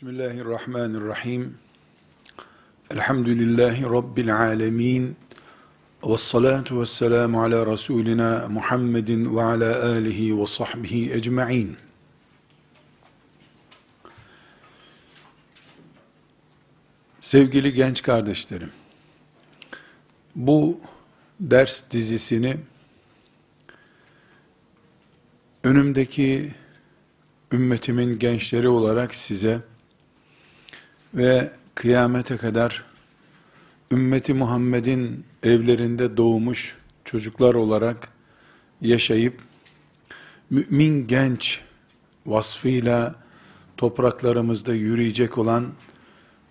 Bismillahirrahmanirrahim. Elhamdülillahi Rabbil alemin. Ve salatu ve selamu ala Resulina Muhammedin ve ala alihi ve sahbihi ecma'in. Sevgili genç kardeşlerim, bu ders dizisini önümdeki ümmetimin gençleri olarak size ve kıyamete kadar ümmeti Muhammed'in evlerinde doğmuş çocuklar olarak yaşayıp mümin genç vasfıyla topraklarımızda yürüyecek olan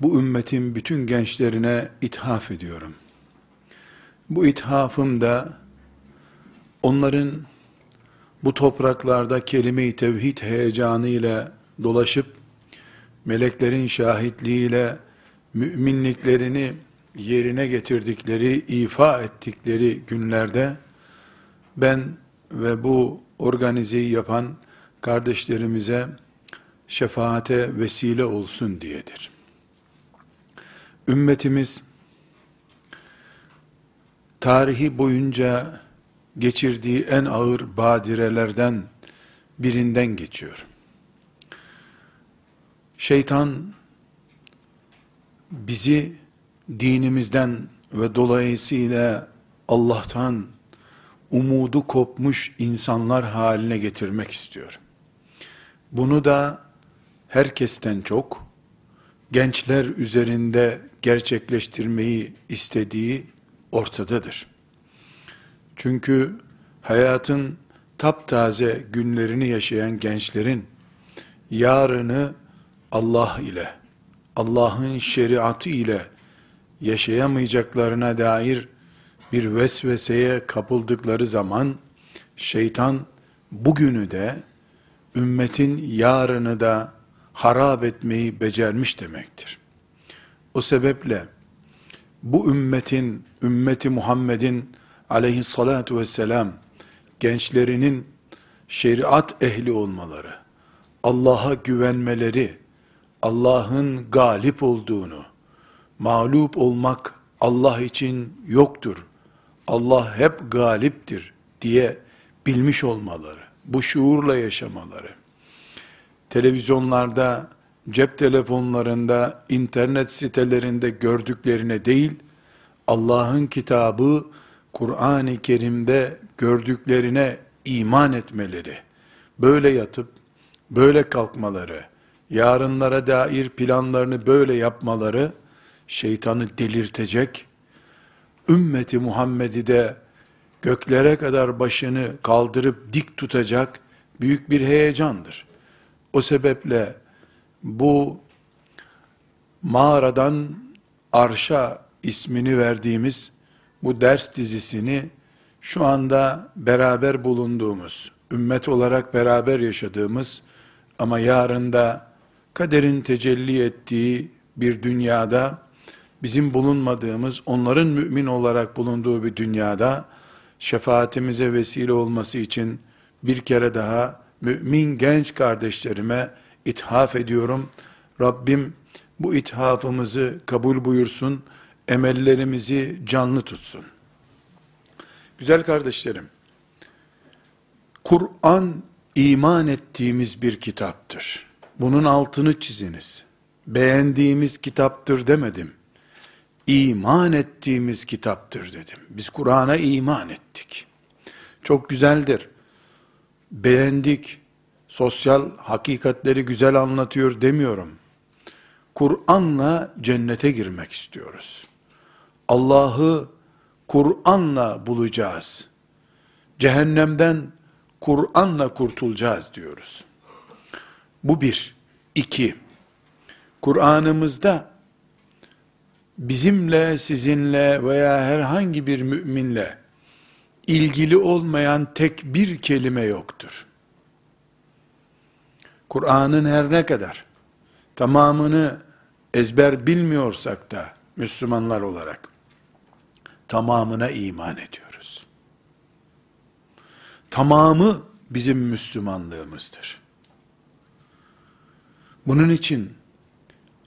bu ümmetin bütün gençlerine ithaf ediyorum. Bu ithafım da onların bu topraklarda kelime-i tevhid heyecanı ile dolaşıp meleklerin şahitliğiyle müminliklerini yerine getirdikleri, ifa ettikleri günlerde ben ve bu organizeyi yapan kardeşlerimize şefaate vesile olsun diyedir. Ümmetimiz tarihi boyunca geçirdiği en ağır badirelerden birinden geçiyor. Şeytan bizi dinimizden ve dolayısıyla Allah'tan umudu kopmuş insanlar haline getirmek istiyor. Bunu da herkesten çok gençler üzerinde gerçekleştirmeyi istediği ortadadır. Çünkü hayatın taptaze günlerini yaşayan gençlerin yarını Allah ile, Allah'ın şeriatı ile yaşayamayacaklarına dair bir vesveseye kapıldıkları zaman şeytan bugünü de ümmetin yarını da harap etmeyi becermiş demektir. O sebeple bu ümmetin, ümmeti Muhammed'in aleyhissalatu vesselam gençlerinin şeriat ehli olmaları, Allah'a güvenmeleri, Allah'ın galip olduğunu, mağlup olmak Allah için yoktur, Allah hep galiptir diye bilmiş olmaları, bu şuurla yaşamaları, televizyonlarda, cep telefonlarında, internet sitelerinde gördüklerine değil, Allah'ın kitabı, Kur'an-ı Kerim'de gördüklerine iman etmeleri, böyle yatıp, böyle kalkmaları, yarınlara dair planlarını böyle yapmaları, şeytanı delirtecek, ümmeti Muhammed'i de göklere kadar başını kaldırıp dik tutacak büyük bir heyecandır. O sebeple bu mağaradan arşa ismini verdiğimiz bu ders dizisini şu anda beraber bulunduğumuz, ümmet olarak beraber yaşadığımız ama yarında kaderin tecelli ettiği bir dünyada bizim bulunmadığımız, onların mümin olarak bulunduğu bir dünyada şefaatimize vesile olması için bir kere daha mümin genç kardeşlerime ithaf ediyorum. Rabbim bu ithafımızı kabul buyursun, emellerimizi canlı tutsun. Güzel kardeşlerim, Kur'an iman ettiğimiz bir kitaptır. Bunun altını çiziniz. Beğendiğimiz kitaptır demedim. İman ettiğimiz kitaptır dedim. Biz Kur'an'a iman ettik. Çok güzeldir. Beğendik. Sosyal hakikatleri güzel anlatıyor demiyorum. Kur'an'la cennete girmek istiyoruz. Allah'ı Kur'an'la bulacağız. Cehennemden Kur'an'la kurtulacağız diyoruz. Bu bir. iki. Kur'an'ımızda bizimle, sizinle veya herhangi bir müminle ilgili olmayan tek bir kelime yoktur. Kur'an'ın her ne kadar tamamını ezber bilmiyorsak da Müslümanlar olarak tamamına iman ediyoruz. Tamamı bizim Müslümanlığımızdır. Bunun için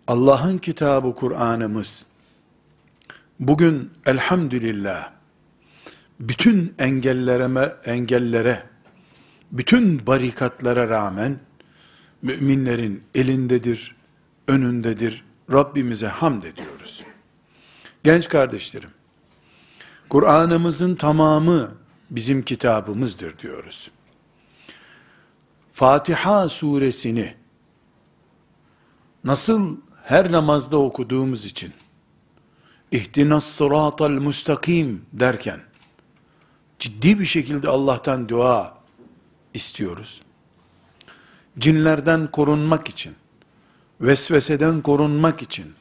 Allah'ın kitabı Kur'an'ımız bugün elhamdülillah bütün engellere, engellere bütün barikatlara rağmen müminlerin elindedir, önündedir. Rabbimize hamd ediyoruz. Genç kardeşlerim, Kur'an'ımızın tamamı bizim kitabımızdır diyoruz. Fatiha suresini nasıl her namazda okuduğumuz için ihtinas sıratal müstakim derken ciddi bir şekilde Allah'tan dua istiyoruz. Cinlerden korunmak için, vesveseden korunmak için,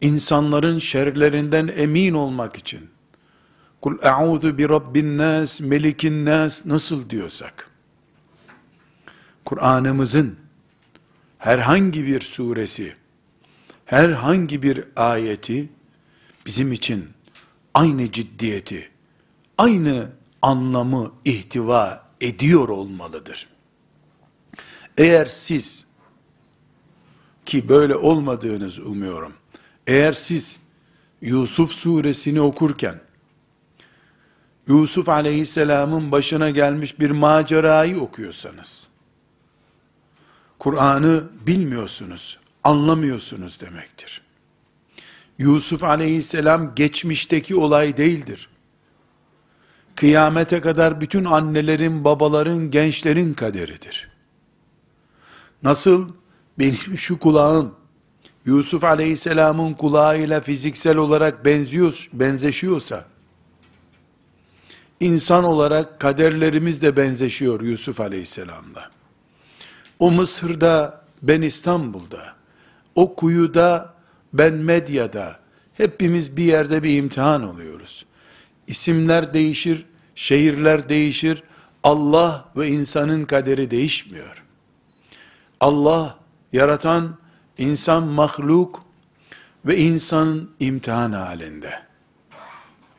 insanların şerlerinden emin olmak için, kul e'udhu bi rabbin nas, melikin nas nasıl diyorsak, Kur'an'ımızın herhangi bir suresi, herhangi bir ayeti bizim için aynı ciddiyeti, aynı anlamı ihtiva ediyor olmalıdır. Eğer siz ki böyle olmadığınızı umuyorum. Eğer siz Yusuf suresini okurken Yusuf aleyhisselamın başına gelmiş bir macerayı okuyorsanız Kur'an'ı bilmiyorsunuz, anlamıyorsunuz demektir. Yusuf aleyhisselam geçmişteki olay değildir. Kıyamete kadar bütün annelerin, babaların, gençlerin kaderidir. Nasıl benim şu kulağım Yusuf aleyhisselamın kulağıyla fiziksel olarak benziyor, benzeşiyorsa, insan olarak kaderlerimiz de benzeşiyor Yusuf aleyhisselamla. O Mısır'da, ben İstanbul'da, o kuyuda, ben medyada, hepimiz bir yerde bir imtihan oluyoruz. İsimler değişir, şehirler değişir, Allah ve insanın kaderi değişmiyor. Allah, yaratan, insan mahluk ve insanın imtihan halinde.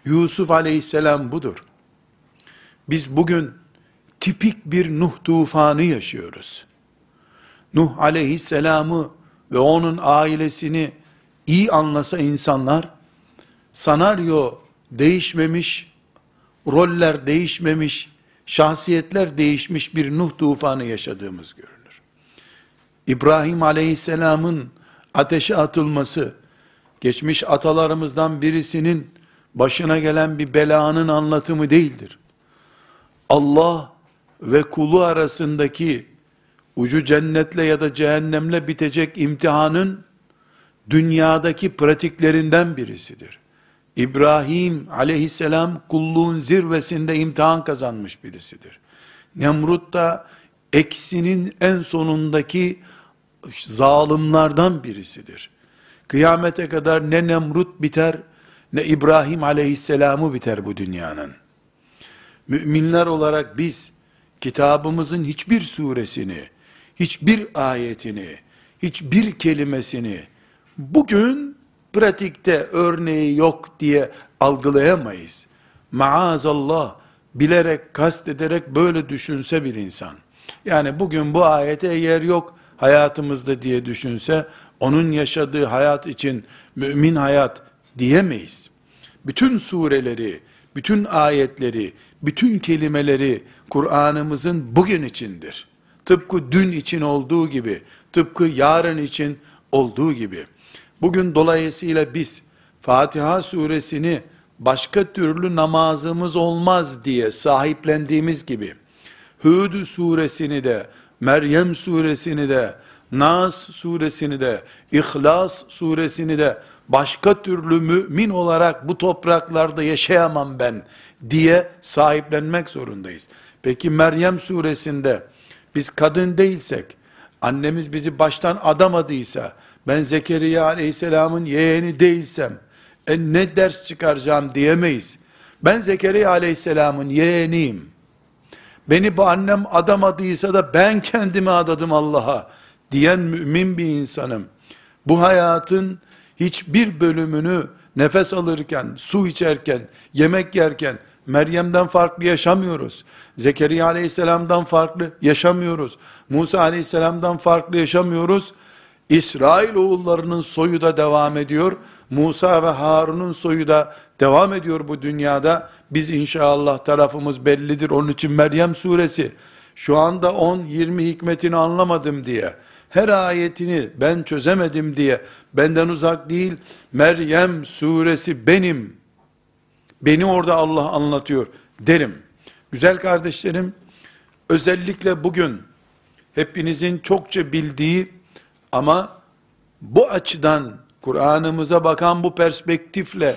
Yusuf aleyhisselam budur. Biz bugün tipik bir Nuh tufanı yaşıyoruz. Nuh aleyhisselamı ve onun ailesini iyi anlasa insanlar, sanaryo değişmemiş, roller değişmemiş, şahsiyetler değişmiş bir Nuh tufanı yaşadığımız görünür. İbrahim aleyhisselamın ateşe atılması, geçmiş atalarımızdan birisinin başına gelen bir belanın anlatımı değildir. Allah ve kulu arasındaki ucu cennetle ya da cehennemle bitecek imtihanın dünyadaki pratiklerinden birisidir. İbrahim aleyhisselam kulluğun zirvesinde imtihan kazanmış birisidir. Nemrut da eksinin en sonundaki zalimlerden birisidir. Kıyamete kadar ne Nemrut biter, ne İbrahim aleyhisselamı biter bu dünyanın. Müminler olarak biz, kitabımızın hiçbir suresini, hiçbir ayetini, hiçbir kelimesini, bugün pratikte örneği yok diye algılayamayız. Maazallah, bilerek, kastederek böyle düşünse bir insan. Yani bugün bu ayete yer yok hayatımızda diye düşünse, onun yaşadığı hayat için mümin hayat diyemeyiz. Bütün sureleri, bütün ayetleri, bütün kelimeleri Kur'an'ımızın bugün içindir. Tıpkı dün için olduğu gibi, tıpkı yarın için olduğu gibi. Bugün dolayısıyla biz Fatiha suresini başka türlü namazımız olmaz diye sahiplendiğimiz gibi, Hud suresini de, Meryem suresini de, Nas suresini de, İhlas suresini de, başka türlü mümin olarak bu topraklarda yaşayamam ben diye sahiplenmek zorundayız. Peki Meryem suresinde biz kadın değilsek, annemiz bizi baştan adamadıysa, ben Zekeriya aleyhisselamın yeğeni değilsem, e ne ders çıkaracağım diyemeyiz. Ben Zekeriya aleyhisselamın yeğeniyim. Beni bu annem adamadıysa da ben kendimi adadım Allah'a diyen mümin bir insanım. Bu hayatın hiçbir bölümünü nefes alırken, su içerken, yemek yerken, Meryem'den farklı yaşamıyoruz. Zekeriya aleyhisselamdan farklı yaşamıyoruz. Musa aleyhisselamdan farklı yaşamıyoruz. İsrail oğullarının soyu da devam ediyor. Musa ve Harun'un soyu da devam ediyor bu dünyada. Biz inşallah tarafımız bellidir. Onun için Meryem suresi şu anda 10-20 hikmetini anlamadım diye her ayetini ben çözemedim diye benden uzak değil. Meryem suresi benim. Beni orada Allah anlatıyor derim. Güzel kardeşlerim, özellikle bugün hepinizin çokça bildiği ama bu açıdan Kur'an'ımıza bakan bu perspektifle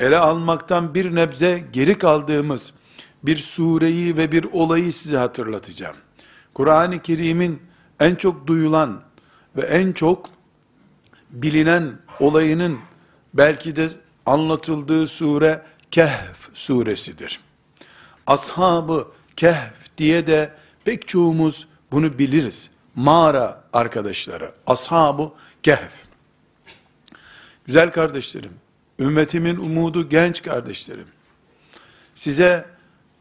ele almaktan bir nebze geri kaldığımız bir sureyi ve bir olayı size hatırlatacağım. Kur'an-ı Kerim'in en çok duyulan ve en çok bilinen olayının belki de anlatıldığı sure Kehf suresidir. Ashabı Kehf diye de pek çoğumuz bunu biliriz. Mağara arkadaşları, ashabı Kehf. Güzel kardeşlerim, ümmetimin umudu genç kardeşlerim. Size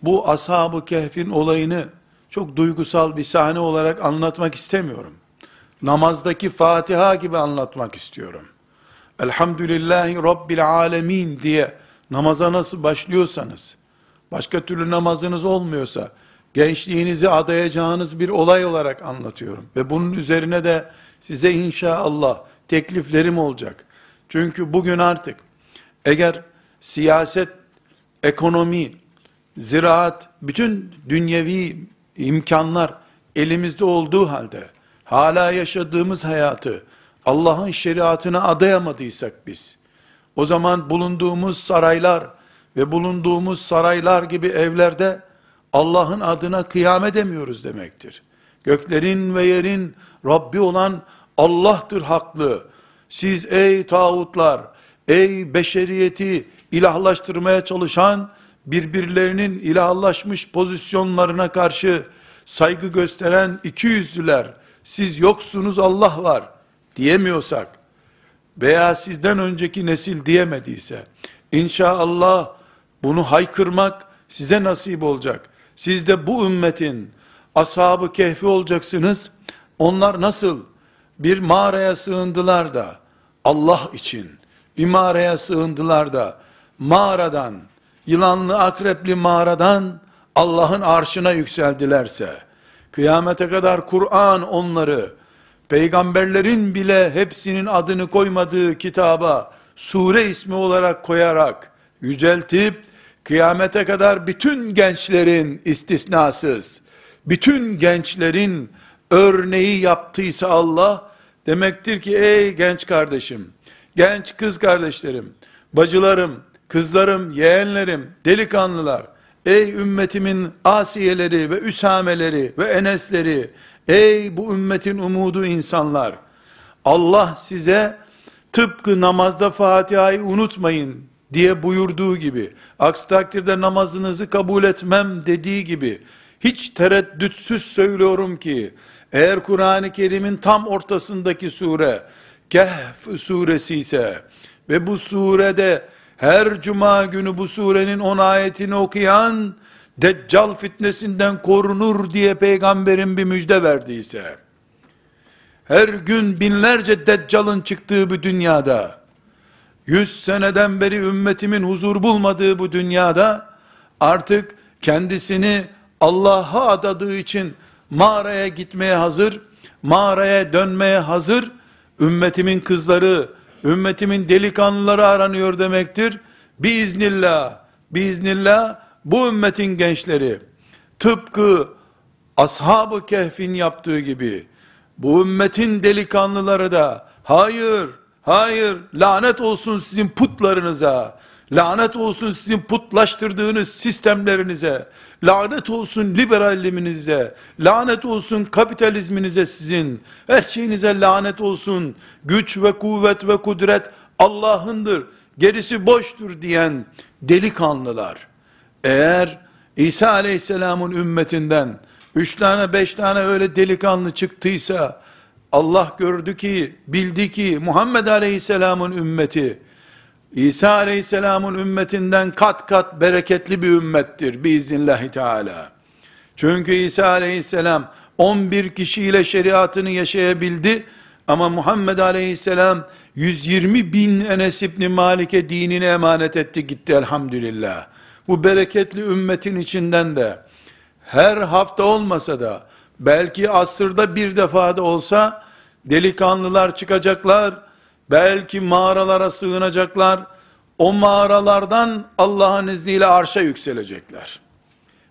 bu ashab-ı kehfin olayını çok duygusal bir sahne olarak anlatmak istemiyorum. Namazdaki Fatiha gibi anlatmak istiyorum. Elhamdülillahi Rabbil Alemin diye namaza nasıl başlıyorsanız, başka türlü namazınız olmuyorsa, gençliğinizi adayacağınız bir olay olarak anlatıyorum. Ve bunun üzerine de size inşallah tekliflerim olacak. Çünkü bugün artık eğer siyaset, ekonomi, ziraat, bütün dünyevi imkanlar elimizde olduğu halde hala yaşadığımız hayatı Allah'ın şeriatına adayamadıysak biz, o zaman bulunduğumuz saraylar ve bulunduğumuz saraylar gibi evlerde Allah'ın adına kıyam edemiyoruz demektir. Göklerin ve yerin Rabbi olan Allah'tır haklı. Siz ey tağutlar, ey beşeriyeti ilahlaştırmaya çalışan birbirlerinin ilahlaşmış pozisyonlarına karşı saygı gösteren iki yüzlüler, siz yoksunuz Allah var diyemiyorsak, veya sizden önceki nesil diyemediyse, inşallah bunu haykırmak size nasip olacak. Siz de bu ümmetin ashabı kehfi olacaksınız. Onlar nasıl bir mağaraya sığındılar da Allah için bir mağaraya sığındılar da mağaradan yılanlı akrepli mağaradan Allah'ın arşına yükseldilerse kıyamete kadar Kur'an onları peygamberlerin bile hepsinin adını koymadığı kitaba sure ismi olarak koyarak yüceltip kıyamete kadar bütün gençlerin istisnasız bütün gençlerin örneği yaptıysa Allah demektir ki ey genç kardeşim genç kız kardeşlerim bacılarım kızlarım yeğenlerim delikanlılar ey ümmetimin asiyeleri ve üsameleri ve enesleri Ey bu ümmetin umudu insanlar! Allah size tıpkı namazda Fatiha'yı unutmayın diye buyurduğu gibi, aksi takdirde namazınızı kabul etmem dediği gibi, hiç tereddütsüz söylüyorum ki, eğer Kur'an-ı Kerim'in tam ortasındaki sure, Kehf suresi ise, ve bu surede her cuma günü bu surenin on ayetini okuyan, Deccal fitnesinden korunur diye peygamberin bir müjde verdiyse, her gün binlerce Deccal'ın çıktığı bu dünyada, yüz seneden beri ümmetimin huzur bulmadığı bu dünyada, artık kendisini Allah'a adadığı için mağaraya gitmeye hazır, mağaraya dönmeye hazır, ümmetimin kızları, ümmetimin delikanlıları aranıyor demektir. Biiznillah, biiznillah, bu ümmetin gençleri tıpkı ashab-ı kehfin yaptığı gibi bu ümmetin delikanlıları da hayır, hayır lanet olsun sizin putlarınıza, lanet olsun sizin putlaştırdığınız sistemlerinize, lanet olsun liberalizminize, lanet olsun kapitalizminize sizin, her şeyinize lanet olsun, güç ve kuvvet ve kudret Allah'ındır, gerisi boştur diyen delikanlılar, eğer İsa aleyhisselamın ümmetinden üç tane beş tane öyle delikanlı çıktıysa Allah gördü ki bildi ki Muhammed aleyhisselamın ümmeti İsa aleyhisselamın ümmetinden kat kat bereketli bir ümmettir biiznillahü teala. Çünkü İsa aleyhisselam 11 kişiyle şeriatını yaşayabildi Ama Muhammed Aleyhisselam 120 bin Enes İbni Malik'e dinini emanet etti gitti elhamdülillah. Bu bereketli ümmetin içinden de her hafta olmasa da belki asırda bir defa da olsa delikanlılar çıkacaklar, belki mağaralara sığınacaklar, o mağaralardan Allah'ın izniyle arşa yükselecekler.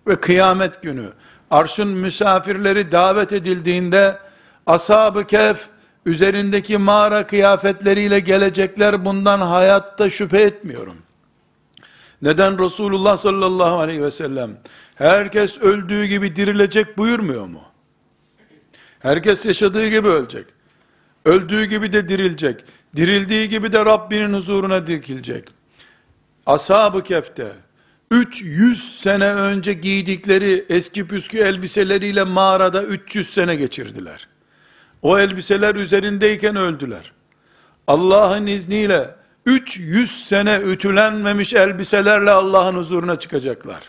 Ve kıyamet günü arşın misafirleri davet edildiğinde ashab-ı kehf üzerindeki mağara kıyafetleriyle gelecekler bundan hayatta şüphe etmiyorum. Neden Resulullah sallallahu aleyhi ve sellem herkes öldüğü gibi dirilecek buyurmuyor mu? Herkes yaşadığı gibi ölecek. Öldüğü gibi de dirilecek. Dirildiği gibi de Rabbinin huzuruna dikilecek. Ashab-ı Kef'te 300 sene önce giydikleri eski püskü elbiseleriyle mağarada 300 sene geçirdiler. O elbiseler üzerindeyken öldüler. Allah'ın izniyle 300 sene ütülenmemiş elbiselerle Allah'ın huzuruna çıkacaklar.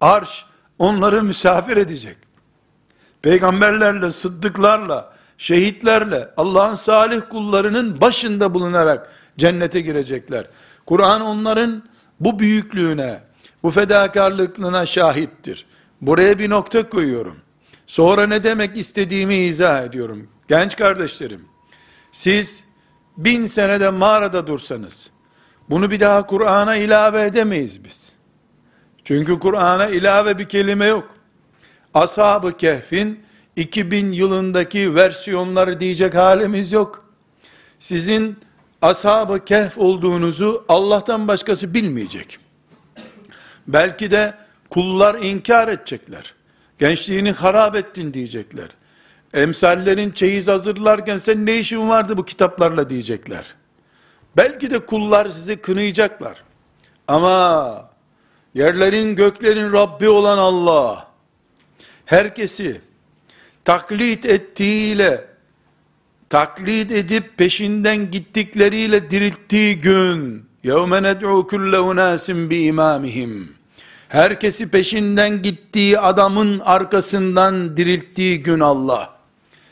Arş onları misafir edecek. Peygamberlerle, sıddıklarla, şehitlerle, Allah'ın salih kullarının başında bulunarak cennete girecekler. Kur'an onların bu büyüklüğüne, bu fedakarlıklığına şahittir. Buraya bir nokta koyuyorum. Sonra ne demek istediğimi izah ediyorum. Genç kardeşlerim, siz bin senede mağarada dursanız, bunu bir daha Kur'an'a ilave edemeyiz biz. Çünkü Kur'an'a ilave bir kelime yok. Ashab-ı Kehf'in 2000 yılındaki versiyonları diyecek halimiz yok. Sizin ashab-ı kehf olduğunuzu Allah'tan başkası bilmeyecek. Belki de kullar inkar edecekler. Gençliğini harap ettin diyecekler. Emsallerin çeyiz hazırlarken sen ne işin vardı bu kitaplarla diyecekler. Belki de kullar sizi kınayacaklar. Ama yerlerin göklerin Rabbi olan Allah herkesi taklit ettiğiyle taklit edip peşinden gittikleriyle dirilttiği gün يَوْمَ نَدْعُوا كُلَّ اُنَاسٍ بِاِمَامِهِمْ Herkesi peşinden gittiği adamın arkasından dirilttiği gün Allah.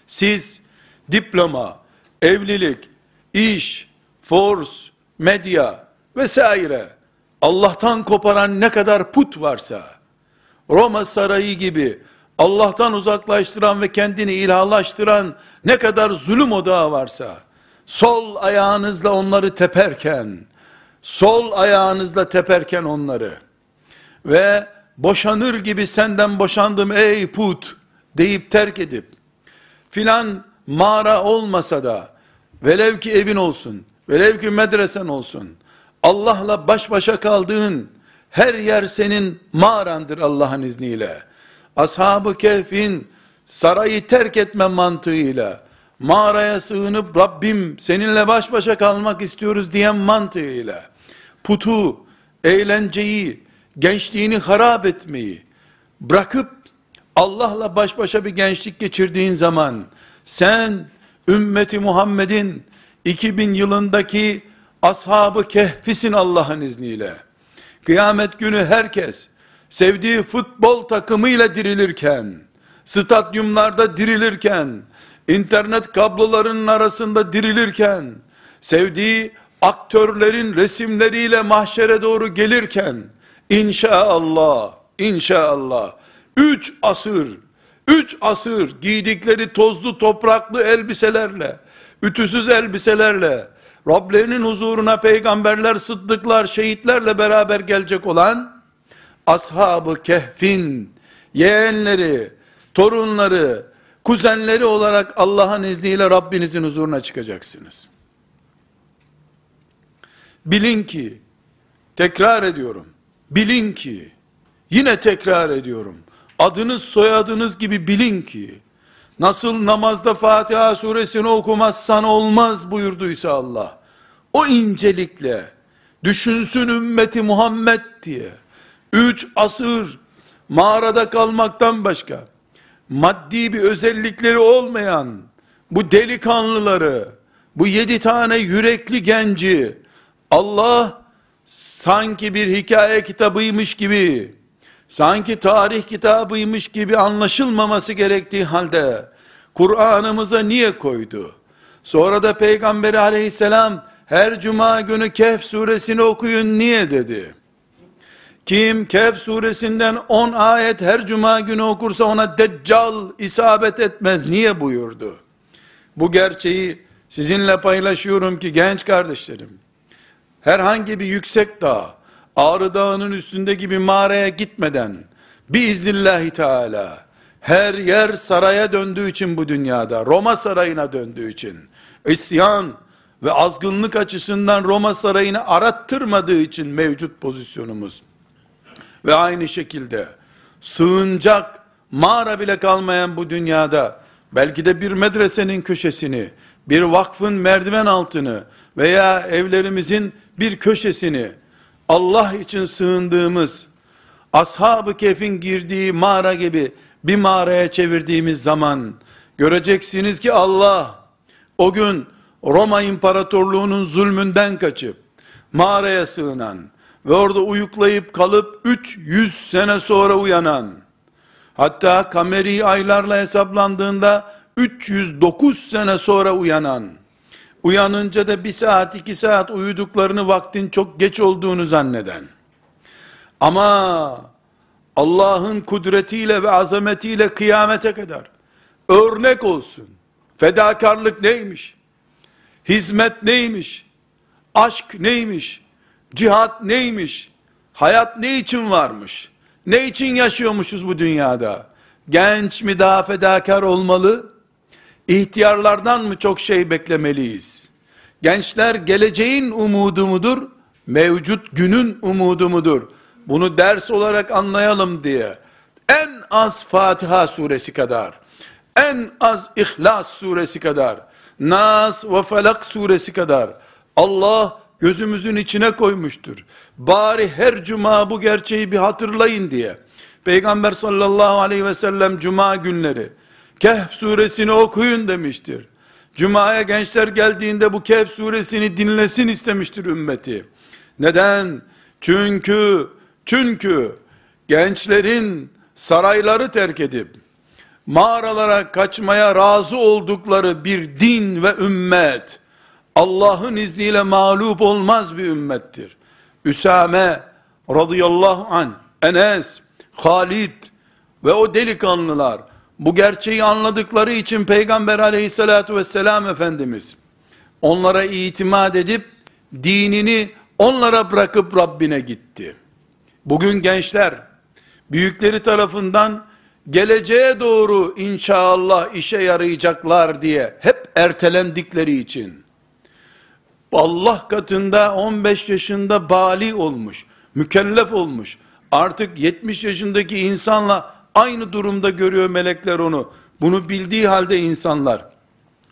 Siz diploma, evlilik, iş, force, medya vesaire Allah'tan koparan ne kadar put varsa Roma sarayı gibi Allah'tan uzaklaştıran ve kendini ilahlaştıran ne kadar zulüm odağı varsa, sol ayağınızla onları teperken, sol ayağınızla teperken onları ve boşanır gibi senden boşandım ey put deyip terk edip, filan mağara olmasa da, velev ki evin olsun, velev ki medresen olsun, Allah'la baş başa kaldığın her yer senin mağarandır Allah'ın izniyle. Ashab-ı Kehf'in sarayı terk etme mantığıyla, mağaraya sığınıp Rabbim seninle baş başa kalmak istiyoruz diyen mantığıyla, putu, eğlenceyi, gençliğini harap etmeyi bırakıp Allah'la baş başa bir gençlik geçirdiğin zaman sen ümmeti Muhammed'in 2000 yılındaki ashabı kehfisin Allah'ın izniyle. Kıyamet günü herkes sevdiği futbol takımıyla dirilirken, stadyumlarda dirilirken, internet kablolarının arasında dirilirken, sevdiği aktörlerin resimleriyle mahşere doğru gelirken, inşallah, inşallah, üç asır, üç asır giydikleri tozlu topraklı elbiselerle, ütüsüz elbiselerle, Rablerinin huzuruna peygamberler, sıddıklar, şehitlerle beraber gelecek olan, ashab-ı kehfin, yeğenleri, torunları, kuzenleri olarak Allah'ın izniyle Rabbinizin huzuruna çıkacaksınız. Bilin ki, tekrar ediyorum, bilin ki, yine tekrar ediyorum, adınız soyadınız gibi bilin ki, nasıl namazda Fatiha suresini okumazsan olmaz buyurduysa Allah, o incelikle, düşünsün ümmeti Muhammed diye, üç asır mağarada kalmaktan başka, maddi bir özellikleri olmayan, bu delikanlıları, bu yedi tane yürekli genci, Allah, sanki bir hikaye kitabıymış gibi, sanki tarih kitabıymış gibi anlaşılmaması gerektiği halde, Kur'an'ımıza niye koydu? Sonra da Peygamberi aleyhisselam her cuma günü Kehf suresini okuyun niye dedi? Kim Kehf suresinden 10 ayet her cuma günü okursa ona deccal isabet etmez niye buyurdu? Bu gerçeği sizinle paylaşıyorum ki genç kardeşlerim, herhangi bir yüksek dağ, Ağrı Dağı'nın üstündeki bir mağaraya gitmeden, biiznillahü teala, her yer saraya döndüğü için bu dünyada, Roma sarayına döndüğü için, isyan ve azgınlık açısından Roma sarayını arattırmadığı için mevcut pozisyonumuz, ve aynı şekilde, sığınacak mağara bile kalmayan bu dünyada, belki de bir medresenin köşesini, bir vakfın merdiven altını veya evlerimizin bir köşesini Allah için sığındığımız ashab-ı kefin girdiği mağara gibi bir mağaraya çevirdiğimiz zaman göreceksiniz ki Allah o gün Roma İmparatorluğu'nun zulmünden kaçıp mağaraya sığınan ve orada uyuklayıp kalıp 300 sene sonra uyanan hatta kameri aylarla hesaplandığında 309 sene sonra uyanan, uyanınca da bir saat iki saat uyuduklarını vaktin çok geç olduğunu zanneden, ama Allah'ın kudretiyle ve azametiyle kıyamete kadar örnek olsun. Fedakarlık neymiş? Hizmet neymiş? Aşk neymiş? Cihat neymiş? Hayat ne için varmış? Ne için yaşıyormuşuz bu dünyada? Genç mi daha fedakar olmalı? İhtiyarlardan mı çok şey beklemeliyiz? Gençler geleceğin umudu mudur? Mevcut günün umudu mudur? Bunu ders olarak anlayalım diye en az Fatiha suresi kadar, en az İhlas suresi kadar, Nas ve Felak suresi kadar Allah gözümüzün içine koymuştur. Bari her cuma bu gerçeği bir hatırlayın diye. Peygamber sallallahu aleyhi ve sellem cuma günleri Kehf suresini okuyun demiştir. Cuma'ya gençler geldiğinde bu Kehf suresini dinlesin istemiştir ümmeti. Neden? Çünkü, çünkü gençlerin sarayları terk edip, mağaralara kaçmaya razı oldukları bir din ve ümmet, Allah'ın izniyle mağlup olmaz bir ümmettir. Üsame radıyallahu an, Enes, Halid ve o delikanlılar, bu gerçeği anladıkları için Peygamber aleyhissalatu vesselam Efendimiz onlara itimat edip dinini onlara bırakıp Rabbine gitti. Bugün gençler büyükleri tarafından geleceğe doğru inşallah işe yarayacaklar diye hep ertelendikleri için Allah katında 15 yaşında bali olmuş, mükellef olmuş. Artık 70 yaşındaki insanla Aynı durumda görüyor melekler onu. Bunu bildiği halde insanlar.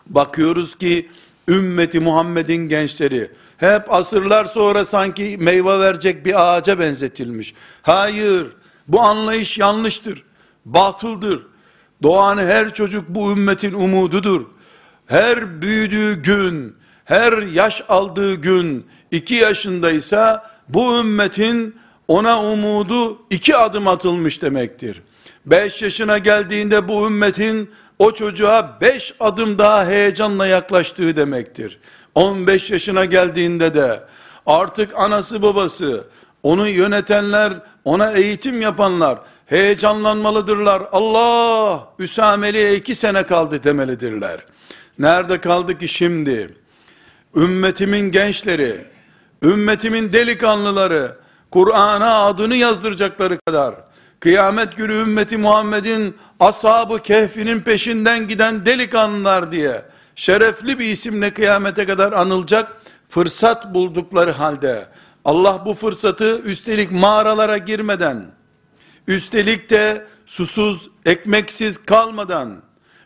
Bakıyoruz ki ümmeti Muhammed'in gençleri hep asırlar sonra sanki meyve verecek bir ağaca benzetilmiş. Hayır, bu anlayış yanlıştır. Batıldır. Doğan her çocuk bu ümmetin umududur. Her büyüdüğü gün, her yaş aldığı gün, iki yaşındaysa bu ümmetin ona umudu iki adım atılmış demektir. 5 yaşına geldiğinde bu ümmetin o çocuğa 5 adım daha heyecanla yaklaştığı demektir. 15 yaşına geldiğinde de artık anası babası, onu yönetenler, ona eğitim yapanlar heyecanlanmalıdırlar. Allah Üsameli'ye iki sene kaldı demelidirler. Nerede kaldı ki şimdi? Ümmetimin gençleri, ümmetimin delikanlıları, Kur'an'a adını yazdıracakları kadar, kıyamet günü ümmeti Muhammed'in ashabı kehfinin peşinden giden delikanlılar diye şerefli bir isimle kıyamete kadar anılacak fırsat buldukları halde Allah bu fırsatı üstelik mağaralara girmeden üstelik de susuz ekmeksiz kalmadan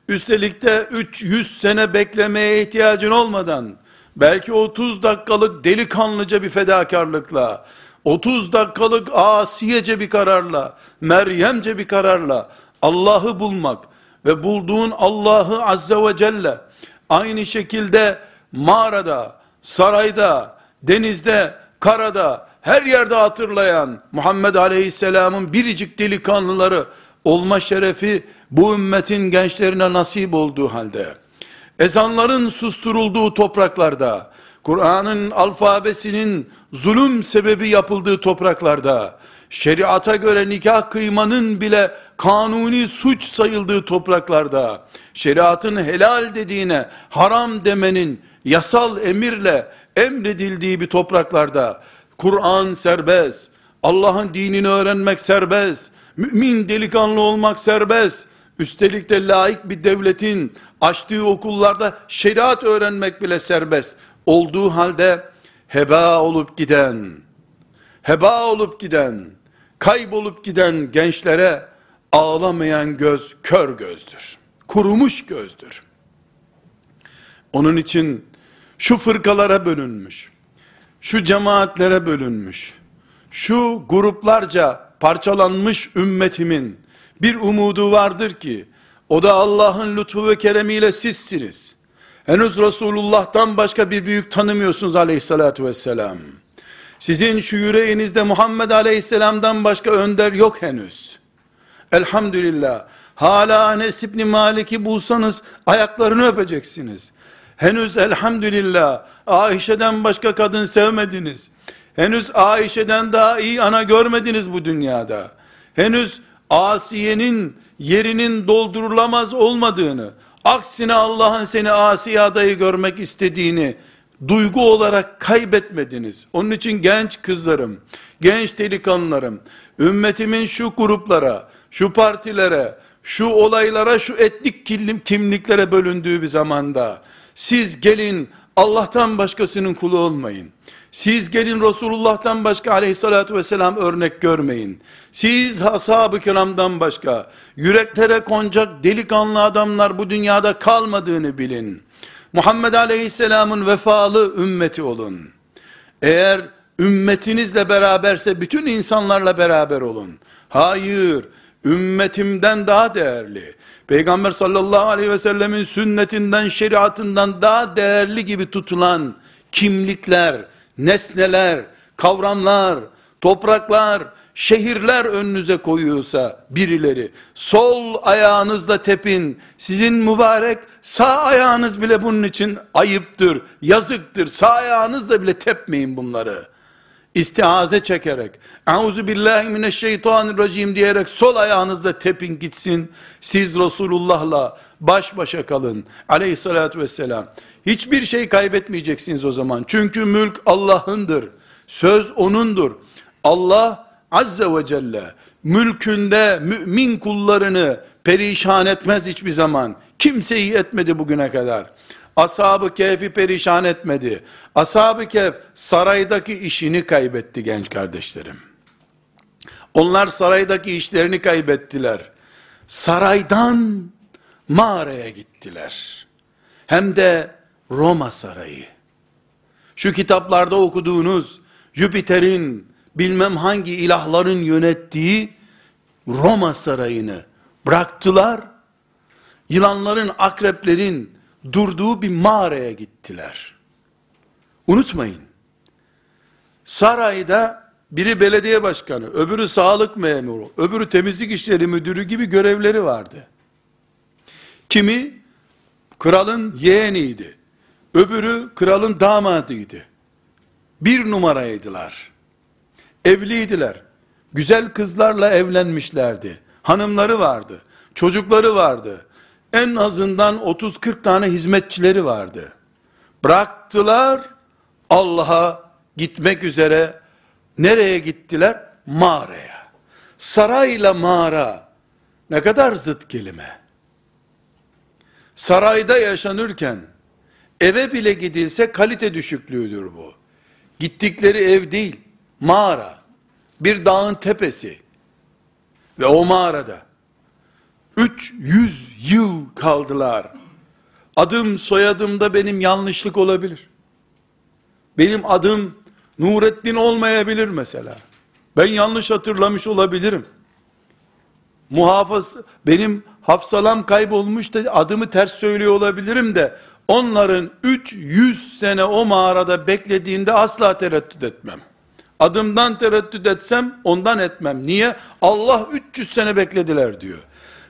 üstelik de 300 sene beklemeye ihtiyacın olmadan belki 30 dakikalık delikanlıca bir fedakarlıkla 30 dakikalık asiyece bir kararla, Meryemce bir kararla Allah'ı bulmak ve bulduğun Allah'ı azze ve celle aynı şekilde mağarada, sarayda, denizde, karada, her yerde hatırlayan Muhammed Aleyhisselam'ın biricik delikanlıları olma şerefi bu ümmetin gençlerine nasip olduğu halde, ezanların susturulduğu topraklarda, Kur'an'ın alfabesinin zulüm sebebi yapıldığı topraklarda, şeriata göre nikah kıymanın bile kanuni suç sayıldığı topraklarda, şeriatın helal dediğine haram demenin yasal emirle emredildiği bir topraklarda, Kur'an serbest, Allah'ın dinini öğrenmek serbest, mümin delikanlı olmak serbest, üstelik de laik bir devletin açtığı okullarda şeriat öğrenmek bile serbest olduğu halde heba olup giden, heba olup giden, kaybolup giden gençlere ağlamayan göz kör gözdür. Kurumuş gözdür. Onun için şu fırkalara bölünmüş, şu cemaatlere bölünmüş, şu gruplarca parçalanmış ümmetimin bir umudu vardır ki, o da Allah'ın lütfu ve keremiyle sizsiniz. Henüz Resulullah'tan başka bir büyük tanımıyorsunuz aleyhissalatü vesselam. Sizin şu yüreğinizde Muhammed aleyhisselamdan başka önder yok henüz. Elhamdülillah. Hala Enes İbni Malik'i bulsanız ayaklarını öpeceksiniz. Henüz elhamdülillah Ayşe'den başka kadın sevmediniz. Henüz Ayşe'den daha iyi ana görmediniz bu dünyada. Henüz Asiye'nin yerinin doldurulamaz olmadığını, aksine Allah'ın seni Asiye adayı görmek istediğini, duygu olarak kaybetmediniz. Onun için genç kızlarım, genç delikanlılarım, ümmetimin şu gruplara, şu partilere, şu olaylara, şu etnik kimliklere bölündüğü bir zamanda, siz gelin Allah'tan başkasının kulu olmayın. Siz gelin Resulullah'tan başka aleyhissalatü vesselam örnek görmeyin. Siz ashab-ı kiramdan başka yüreklere konacak delikanlı adamlar bu dünyada kalmadığını bilin. Muhammed aleyhisselamın vefalı ümmeti olun. Eğer ümmetinizle beraberse bütün insanlarla beraber olun. Hayır, ümmetimden daha değerli. Peygamber sallallahu aleyhi ve sellemin sünnetinden, şeriatından daha değerli gibi tutulan kimlikler, nesneler, kavramlar, topraklar, şehirler önünüze koyuyorsa birileri, sol ayağınızla tepin, sizin mübarek sağ ayağınız bile bunun için ayıptır, yazıktır, sağ ayağınızla bile tepmeyin bunları. İstiaze çekerek, Euzu billahi mineşşeytanirracim diyerek sol ayağınızla tepin gitsin. Siz Resulullah'la baş başa kalın. Aleyhissalatü vesselam. Hiçbir şey kaybetmeyeceksiniz o zaman. Çünkü mülk Allah'ındır. Söz O'nundur. Allah Azze ve Celle mülkünde mümin kullarını perişan etmez hiçbir zaman. Kimseyi etmedi bugüne kadar. Ashab-ı Kehf'i perişan etmedi. Ashab-ı Kehf saraydaki işini kaybetti genç kardeşlerim. Onlar saraydaki işlerini kaybettiler. Saraydan mağaraya gittiler. Hem de Roma sarayı. Şu kitaplarda okuduğunuz Jüpiter'in bilmem hangi ilahların yönettiği Roma sarayını bıraktılar. Yılanların, akreplerin durduğu bir mağaraya gittiler. Unutmayın. Sarayda biri belediye başkanı, öbürü sağlık memuru, öbürü temizlik işleri müdürü gibi görevleri vardı. Kimi kralın yeğeniydi. Öbürü kralın damadıydı. Bir numaraydılar. Evliydiler. Güzel kızlarla evlenmişlerdi. Hanımları vardı. Çocukları vardı. En azından 30-40 tane hizmetçileri vardı. Bıraktılar Allah'a gitmek üzere nereye gittiler? Mağaraya. Sarayla mağara ne kadar zıt kelime. Sarayda yaşanırken eve bile gidilse kalite düşüklüğüdür bu. Gittikleri ev değil, mağara. Bir dağın tepesi. Ve o mağarada 300 yıl kaldılar. Adım soyadımda benim yanlışlık olabilir. Benim adım Nurettin olmayabilir mesela. Ben yanlış hatırlamış olabilirim. Muhafız benim hafsalam kaybolmuş da adımı ters söylüyor olabilirim de onların 300 sene o mağarada beklediğinde asla tereddüt etmem. Adımdan tereddüt etsem ondan etmem. Niye? Allah 300 sene beklediler diyor.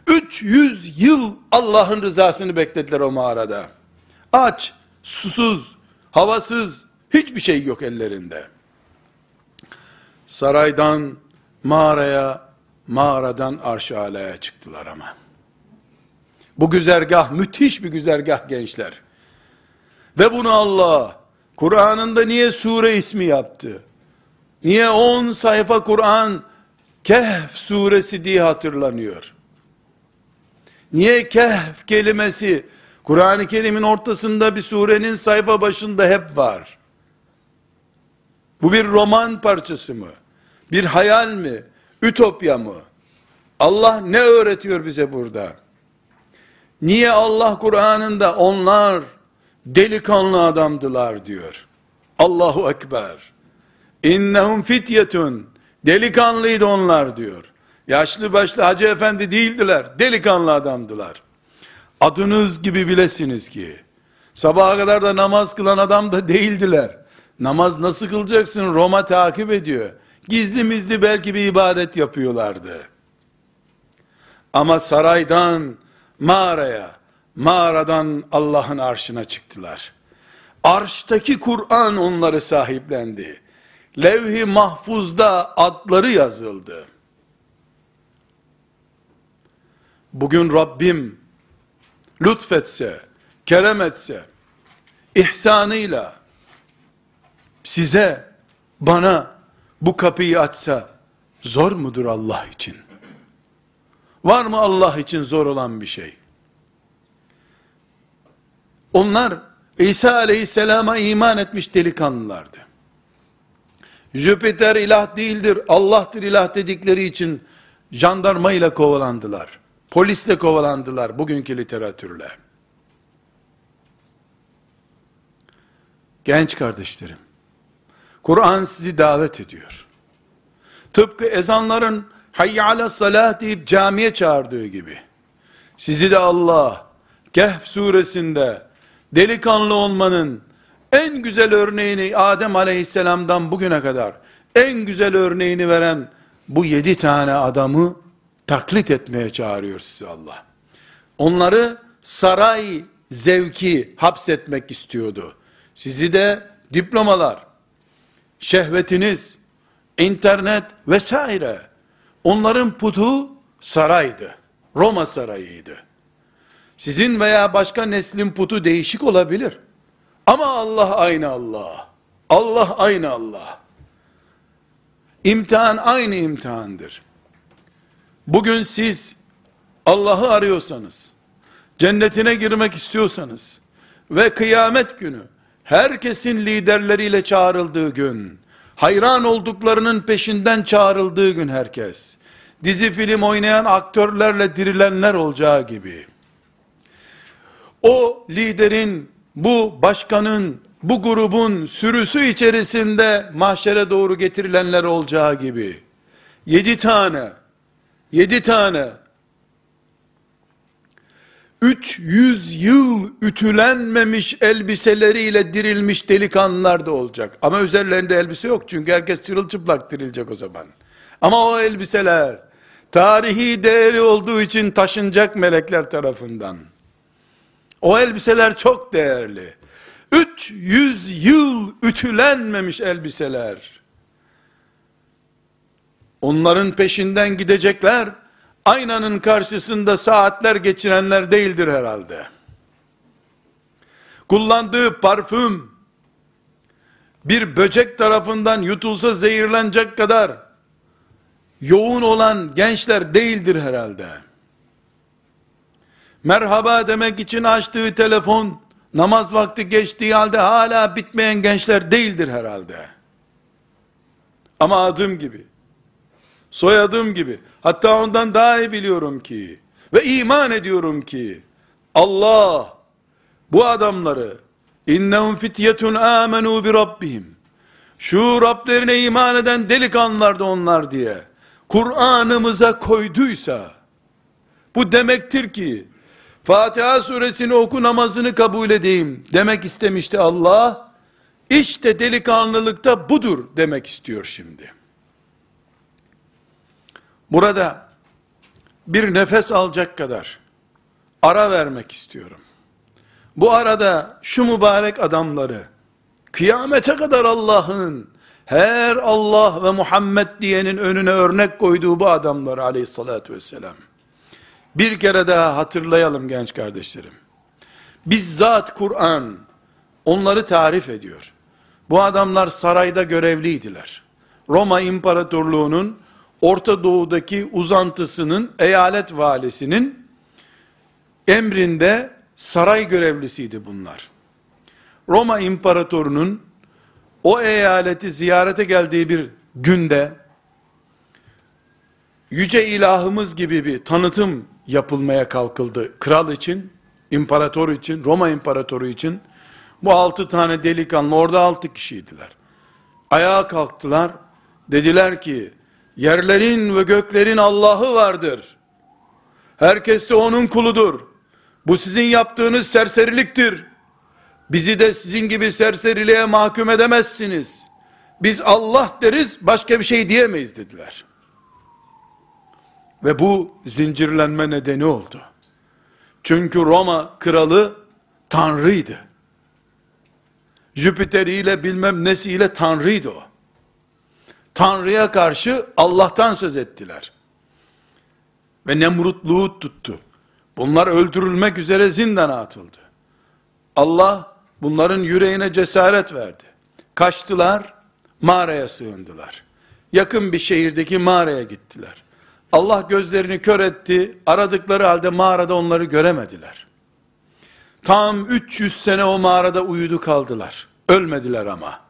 300 yıl Allah'ın rızasını beklediler o mağarada. Aç, susuz, havasız, hiçbir şey yok ellerinde. Saraydan mağaraya, mağaradan arş çıktılar ama. Bu güzergah müthiş bir güzergah gençler. Ve bunu Allah Kur'an'ında niye sure ismi yaptı? Niye 10 sayfa Kur'an Kehf suresi diye hatırlanıyor? Niye Kehf kelimesi Kur'an-ı Kerim'in ortasında bir surenin sayfa başında hep var? Bu bir roman parçası mı? Bir hayal mi? Ütopya mı? Allah ne öğretiyor bize burada? Niye Allah Kur'an'ında onlar delikanlı adamdılar diyor. Allahu Ekber. İnnehum fityetun. Delikanlıydı onlar diyor. Yaşlı başlı hacı efendi değildiler. Delikanlı adamdılar. Adınız gibi bilesiniz ki. Sabaha kadar da namaz kılan adam da değildiler. Namaz nasıl kılacaksın? Roma takip ediyor. Gizli mizli belki bir ibadet yapıyorlardı. Ama saraydan mağaraya, mağaradan Allah'ın arşına çıktılar. Arştaki Kur'an onları sahiplendi. Levh-i mahfuzda adları yazıldı. Bugün Rabbim lütfetse, kerem etse, ihsanıyla size, bana bu kapıyı açsa zor mudur Allah için? Var mı Allah için zor olan bir şey? Onlar İsa aleyhisselama iman etmiş delikanlılardı. Jüpiter ilah değildir, Allah'tır ilah dedikleri için jandarma ile kovalandılar. Polisle kovalandılar bugünkü literatürle. Genç kardeşlerim, Kur'an sizi davet ediyor. Tıpkı ezanların hayy ala salah deyip camiye çağırdığı gibi, sizi de Allah, Kehf suresinde, delikanlı olmanın en güzel örneğini Adem aleyhisselamdan bugüne kadar en güzel örneğini veren bu yedi tane adamı taklit etmeye çağırıyor sizi Allah. Onları saray zevki hapsetmek istiyordu. Sizi de diplomalar, şehvetiniz, internet vesaire onların putu saraydı. Roma sarayıydı. Sizin veya başka neslin putu değişik olabilir. Ama Allah aynı Allah. Allah aynı Allah. İmtihan aynı imtihandır. Bugün siz Allah'ı arıyorsanız, cennetine girmek istiyorsanız ve kıyamet günü herkesin liderleriyle çağrıldığı gün, hayran olduklarının peşinden çağrıldığı gün herkes, dizi film oynayan aktörlerle dirilenler olacağı gibi, o liderin, bu başkanın, bu grubun sürüsü içerisinde mahşere doğru getirilenler olacağı gibi, yedi tane, yedi tane, 300 yıl ütülenmemiş elbiseleriyle dirilmiş delikanlılar da olacak. Ama üzerlerinde elbise yok çünkü herkes çırılçıplak dirilecek o zaman. Ama o elbiseler tarihi değeri olduğu için taşınacak melekler tarafından. O elbiseler çok değerli. 300 yıl ütülenmemiş elbiseler. Onların peşinden gidecekler. Aynanın karşısında saatler geçirenler değildir herhalde. Kullandığı parfüm bir böcek tarafından yutulsa zehirlenecek kadar yoğun olan gençler değildir herhalde merhaba demek için açtığı telefon, namaz vakti geçtiği halde hala bitmeyen gençler değildir herhalde. Ama adım gibi, soyadım gibi, hatta ondan daha iyi biliyorum ki, ve iman ediyorum ki, Allah, bu adamları, innehum fityetun amenu bi rabbihim, şu Rablerine iman eden delikanlılardı onlar diye, Kur'an'ımıza koyduysa, bu demektir ki, Fatiha suresini oku namazını kabul edeyim demek istemişti Allah. İşte delikanlılıkta budur demek istiyor şimdi. Burada bir nefes alacak kadar ara vermek istiyorum. Bu arada şu mübarek adamları kıyamete kadar Allah'ın her Allah ve Muhammed diyenin önüne örnek koyduğu bu adamları aleyhissalatü vesselam bir kere daha hatırlayalım genç kardeşlerim. Bizzat Kur'an onları tarif ediyor. Bu adamlar sarayda görevliydiler. Roma İmparatorluğu'nun Orta Doğu'daki uzantısının eyalet valisinin emrinde saray görevlisiydi bunlar. Roma İmparatorunun o eyaleti ziyarete geldiği bir günde yüce ilahımız gibi bir tanıtım yapılmaya kalkıldı. Kral için, imparator için, Roma imparatoru için. Bu altı tane delikanlı orada altı kişiydiler. Ayağa kalktılar. Dediler ki yerlerin ve göklerin Allah'ı vardır. Herkes de onun kuludur. Bu sizin yaptığınız serseriliktir. Bizi de sizin gibi serseriliğe mahkum edemezsiniz. Biz Allah deriz başka bir şey diyemeyiz dediler. Ve bu zincirlenme nedeni oldu. Çünkü Roma kralı tanrıydı. Jüpiter'iyle bilmem nesiyle tanrıydı o. Tanrı'ya karşı Allah'tan söz ettiler. Ve Nemrutluğu tuttu. Bunlar öldürülmek üzere zindana atıldı. Allah bunların yüreğine cesaret verdi. Kaçtılar, mağaraya sığındılar. Yakın bir şehirdeki mağaraya gittiler. Allah gözlerini kör etti, aradıkları halde mağarada onları göremediler. Tam 300 sene o mağarada uyudu kaldılar. Ölmediler ama.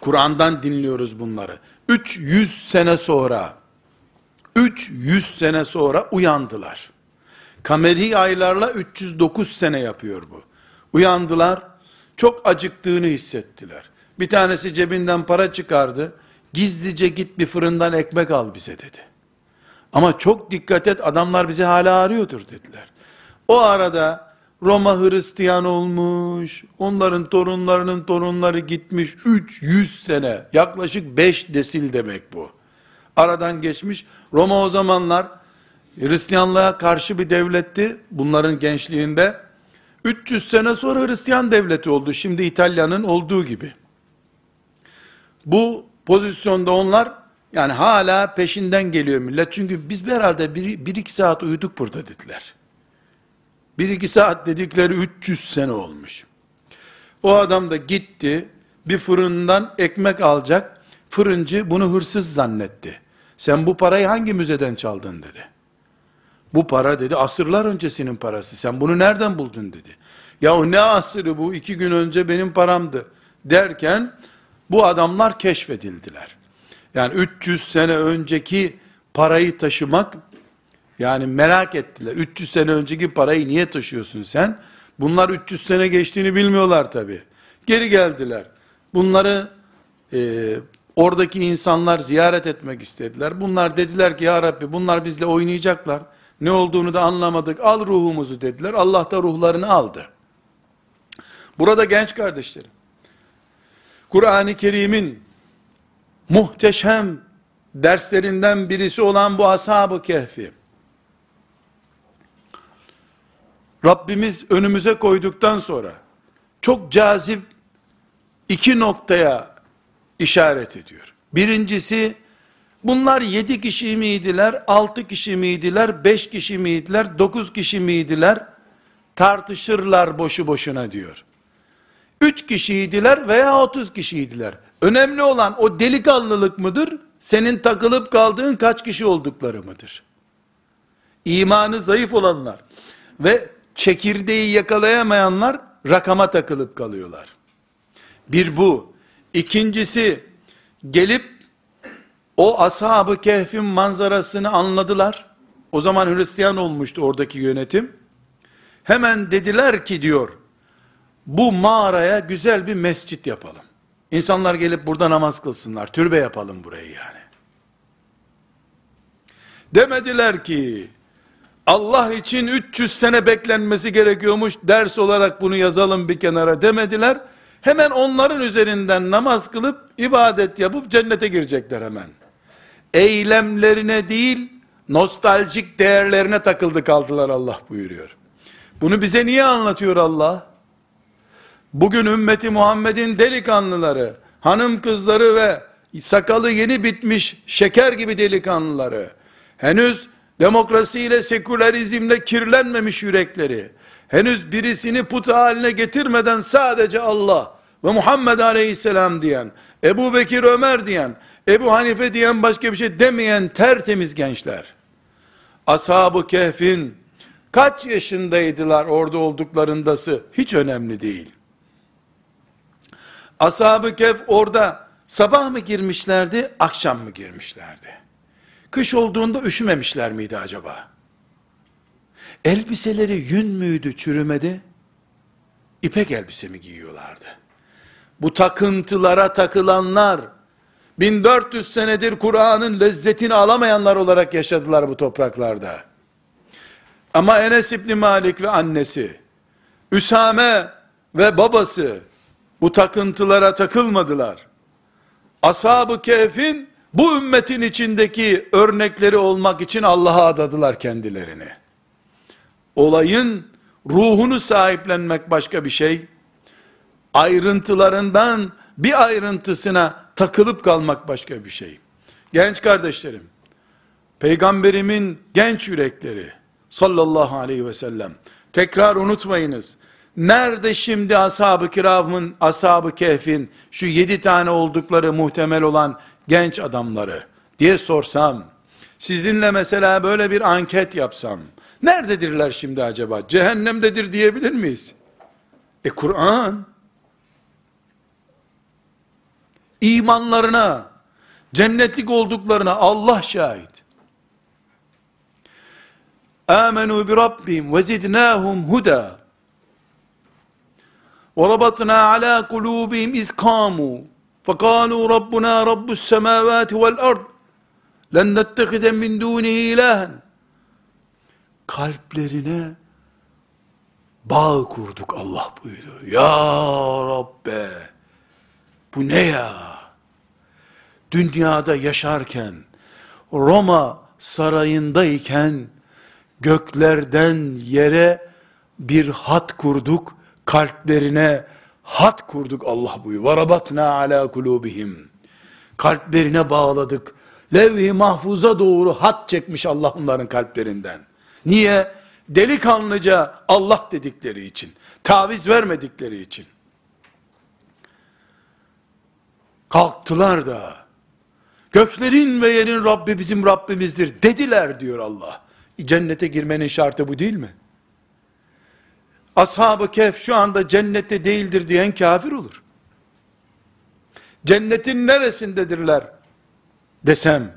Kur'an'dan dinliyoruz bunları. 300 sene sonra 300 sene sonra uyandılar. Kameri aylarla 309 sene yapıyor bu. Uyandılar, çok acıktığını hissettiler. Bir tanesi cebinden para çıkardı, gizlice git bir fırından ekmek al bize dedi. Ama çok dikkat et adamlar bizi hala arıyordur dediler. O arada Roma Hristiyan olmuş, onların torunlarının torunları gitmiş 300 sene, yaklaşık 5 desil demek bu. Aradan geçmiş, Roma o zamanlar Hristiyanlığa karşı bir devletti, bunların gençliğinde. 300 sene sonra Hristiyan devleti oldu, şimdi İtalya'nın olduğu gibi. Bu pozisyonda onlar, yani hala peşinden geliyor millet, çünkü biz herhalde bir, bir iki saat uyuduk burada dediler. Bir iki saat dedikleri 300 sene olmuş. O adam da gitti, bir fırından ekmek alacak, fırıncı bunu hırsız zannetti. Sen bu parayı hangi müzeden çaldın dedi. Bu para dedi asırlar öncesinin parası. Sen bunu nereden buldun dedi. Ya o ne asırı bu? iki gün önce benim paramdı. Derken bu adamlar keşfedildiler. Yani 300 sene önceki parayı taşımak yani merak ettiler. 300 sene önceki parayı niye taşıyorsun sen? Bunlar 300 sene geçtiğini bilmiyorlar tabi. Geri geldiler. Bunları e, oradaki insanlar ziyaret etmek istediler. Bunlar dediler ki ya Rabbi bunlar bizle oynayacaklar. Ne olduğunu da anlamadık. Al ruhumuzu dediler. Allah da ruhlarını aldı. Burada genç kardeşlerim, Kur'an-ı Kerim'in muhteşem derslerinden birisi olan bu ashab-ı kehfi, Rabbimiz önümüze koyduktan sonra, çok cazip iki noktaya işaret ediyor. Birincisi, bunlar yedi kişi miydiler, altı kişi miydiler, beş kişi miydiler, dokuz kişi miydiler, tartışırlar boşu boşuna diyor. Üç kişiydiler veya otuz kişiydiler. Önemli olan o delikanlılık mıdır? Senin takılıp kaldığın kaç kişi oldukları mıdır? İmanı zayıf olanlar ve çekirdeği yakalayamayanlar rakama takılıp kalıyorlar. Bir bu. İkincisi gelip o ashab-ı kehfin manzarasını anladılar. O zaman Hristiyan olmuştu oradaki yönetim. Hemen dediler ki diyor, bu mağaraya güzel bir mescit yapalım. İnsanlar gelip burada namaz kılsınlar. Türbe yapalım burayı yani. Demediler ki, Allah için 300 sene beklenmesi gerekiyormuş, ders olarak bunu yazalım bir kenara demediler. Hemen onların üzerinden namaz kılıp, ibadet yapıp cennete girecekler hemen. Eylemlerine değil, nostaljik değerlerine takıldı kaldılar Allah buyuruyor. Bunu bize niye anlatıyor Allah? Bugün ümmeti Muhammed'in delikanlıları, hanım kızları ve sakalı yeni bitmiş şeker gibi delikanlıları, henüz demokrasiyle, sekülerizmle kirlenmemiş yürekleri, henüz birisini put haline getirmeden sadece Allah ve Muhammed aleyhisselam diyen, Ebu Bekir Ömer diyen, Ebu Hanife diyen başka bir şey demeyen tertemiz gençler, Ashab-ı Kehf'in kaç yaşındaydılar orada olduklarındası hiç önemli değil. Ashab-ı Kehf orada sabah mı girmişlerdi, akşam mı girmişlerdi? Kış olduğunda üşümemişler miydi acaba? Elbiseleri yün müydü, çürümedi? İpek elbise mi giyiyorlardı? Bu takıntılara takılanlar, 1400 senedir Kur'an'ın lezzetini alamayanlar olarak yaşadılar bu topraklarda. Ama Enes İbni Malik ve annesi, Üsame ve babası, bu takıntılara takılmadılar. Ashab-ı Kehf'in bu ümmetin içindeki örnekleri olmak için Allah'a adadılar kendilerini. Olayın ruhunu sahiplenmek başka bir şey, ayrıntılarından bir ayrıntısına takılıp kalmak başka bir şey. Genç kardeşlerim, peygamberimin genç yürekleri sallallahu aleyhi ve sellem, tekrar unutmayınız, nerede şimdi ashab-ı kiramın, ashab-ı kehfin, şu yedi tane oldukları muhtemel olan genç adamları diye sorsam, sizinle mesela böyle bir anket yapsam, nerededirler şimdi acaba? Cehennemdedir diyebilir miyiz? E Kur'an, imanlarına, cennetlik olduklarına Allah şahit. Amenu bi Rabbim ve zidnahum huda. Rabatna ala kulubihim izkamu. Fekalu Rabbuna Rabbus semavati vel ard. Len nettehide min dunihi ilahen. Kalplerine bağ kurduk Allah buyuruyor. Ya Rabbe. Bu ne ya? Dünyada yaşarken, Roma sarayındayken, göklerden yere bir hat kurduk, kalplerine hat kurduk Allah buyuruyor. Varabatna ala kulubihim. Kalplerine bağladık. Levh-i mahfuza doğru hat çekmiş Allah onların kalplerinden. Niye? Delikanlıca Allah dedikleri için. Taviz vermedikleri için. Kalktılar da, göklerin ve yerin Rabbi bizim Rabbimizdir dediler diyor Allah. Cennete girmenin şartı bu değil mi? Ashab-ı Kehf şu anda cennette değildir diyen kafir olur. Cennetin neresindedirler desem,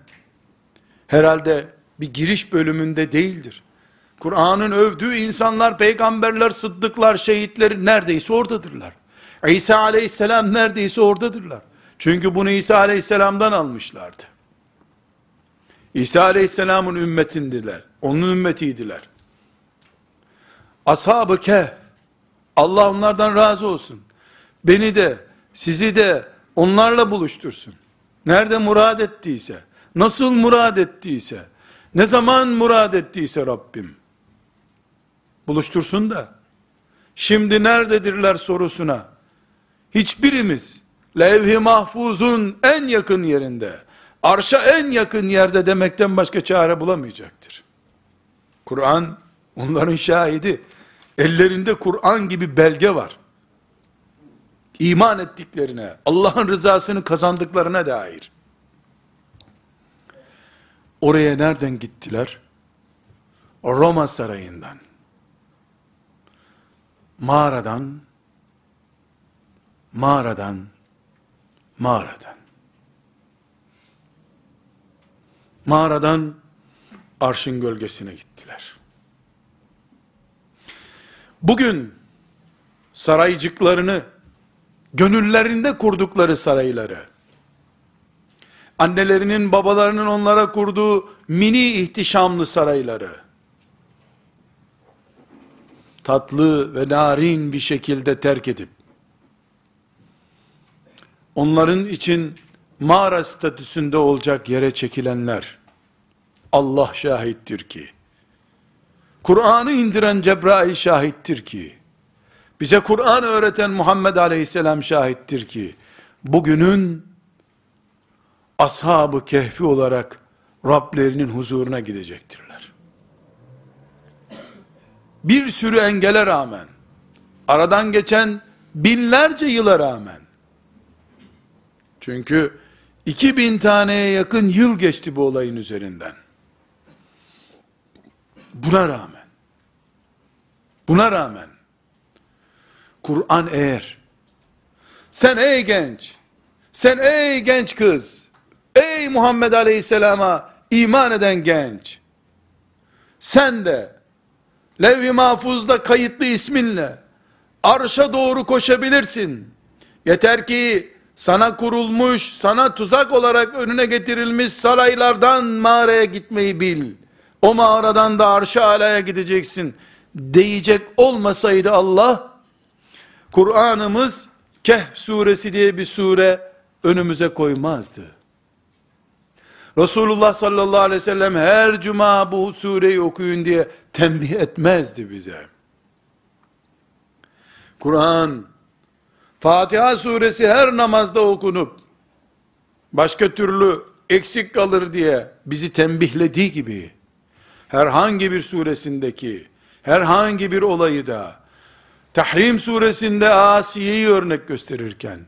herhalde bir giriş bölümünde değildir. Kur'an'ın övdüğü insanlar, peygamberler, sıddıklar, şehitler neredeyse oradadırlar. İsa aleyhisselam neredeyse oradadırlar. Çünkü bunu İsa aleyhisselamdan almışlardı. İsa aleyhisselamın ümmetindiler. Onun ümmetiydiler. Ashab-ı Kehf, Allah onlardan razı olsun. Beni de, sizi de onlarla buluştursun. Nerede murad ettiyse, nasıl murad ettiyse, ne zaman murad ettiyse Rabbim, buluştursun da, şimdi nerededirler sorusuna, hiçbirimiz, levh-i mahfuzun en yakın yerinde, arşa en yakın yerde demekten başka çare bulamayacaktır. Kur'an onların şahidi. Ellerinde Kur'an gibi belge var. İman ettiklerine, Allah'ın rızasını kazandıklarına dair. Oraya nereden gittiler? Roma sarayından. Mağaradan, mağaradan, mağaradan. Mağaradan arşın gölgesine gittiler. Bugün saraycıklarını, gönüllerinde kurdukları sarayları, annelerinin babalarının onlara kurduğu mini ihtişamlı sarayları, tatlı ve narin bir şekilde terk edip, onların için mağara statüsünde olacak yere çekilenler, Allah şahittir ki, Kur'an'ı indiren Cebrail şahittir ki, bize Kur'an öğreten Muhammed Aleyhisselam şahittir ki, bugünün ashab-ı kehfi olarak Rablerinin huzuruna gidecektirler. Bir sürü engele rağmen, aradan geçen binlerce yıla rağmen, çünkü 2000 taneye yakın yıl geçti bu olayın üzerinden. Buna rağmen, buna rağmen, Kur'an eğer, sen ey genç, sen ey genç kız, ey Muhammed Aleyhisselam'a iman eden genç, sen de, levh-i mahfuzda kayıtlı isminle, arşa doğru koşabilirsin. Yeter ki, sana kurulmuş, sana tuzak olarak önüne getirilmiş saraylardan mağaraya gitmeyi bil. O mağaradan da arş alaya gideceksin. Diyecek olmasaydı Allah, Kur'an'ımız Kehf suresi diye bir sure önümüze koymazdı. Resulullah sallallahu aleyhi ve sellem her cuma bu sureyi okuyun diye tembih etmezdi bize. Kur'an Fatiha suresi her namazda okunup başka türlü eksik kalır diye bizi tembihlediği gibi herhangi bir suresindeki herhangi bir olayı da Tahrim suresinde Asiye'yi örnek gösterirken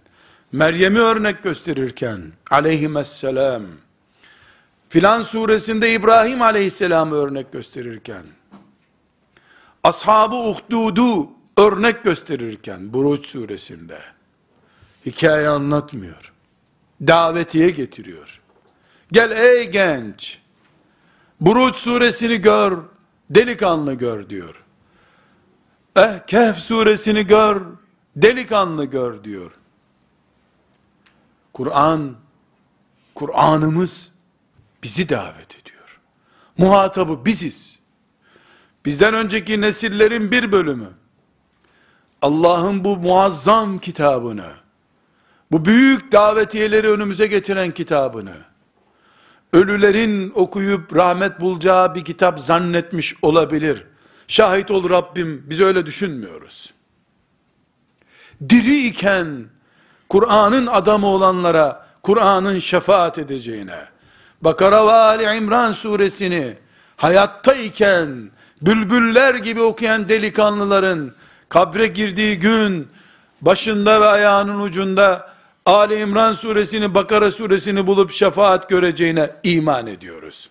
Meryem'i örnek gösterirken aleyhisselam filan suresinde İbrahim aleyhisselamı örnek gösterirken ashabı uhdudu örnek gösterirken Buruç suresinde hikaye anlatmıyor. Davetiye getiriyor. Gel ey genç. Buruç suresini gör, delikanlı gör diyor. Eh Kehf suresini gör, delikanlı gör diyor. Kur'an, Kur'an'ımız bizi davet ediyor. Muhatabı biziz. Bizden önceki nesillerin bir bölümü, Allah'ın bu muazzam kitabını, bu büyük davetiyeleri önümüze getiren kitabını, ölülerin okuyup rahmet bulacağı bir kitap zannetmiş olabilir. Şahit ol Rabbim, biz öyle düşünmüyoruz. Diri iken, Kur'an'ın adamı olanlara, Kur'an'ın şefaat edeceğine, Bakara ve Ali İmran suresini, hayattayken, bülbüller gibi okuyan delikanlıların, kabre girdiği gün, başında ve ayağının ucunda, Ali İmran suresini, Bakara suresini bulup şefaat göreceğine iman ediyoruz.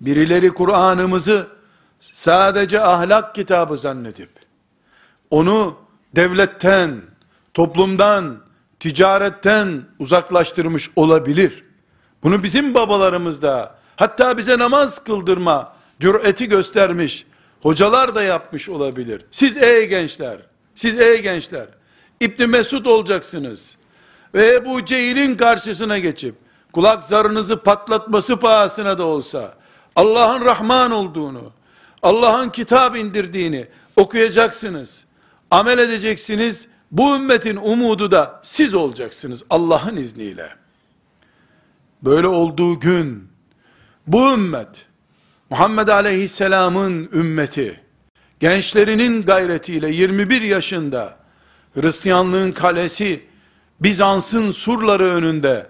Birileri Kur'an'ımızı sadece ahlak kitabı zannedip, onu devletten, toplumdan, ticaretten uzaklaştırmış olabilir. Bunu bizim babalarımız da, hatta bize namaz kıldırma cüreti göstermiş, hocalar da yapmış olabilir. Siz ey gençler, siz ey gençler, İbni Mesud olacaksınız. Ve Ebu Cehil'in karşısına geçip, kulak zarınızı patlatması pahasına da olsa, Allah'ın Rahman olduğunu, Allah'ın kitap indirdiğini okuyacaksınız. Amel edeceksiniz. Bu ümmetin umudu da siz olacaksınız Allah'ın izniyle. Böyle olduğu gün bu ümmet Muhammed Aleyhisselam'ın ümmeti gençlerinin gayretiyle 21 yaşında Hristiyanlığın kalesi Bizans'ın surları önünde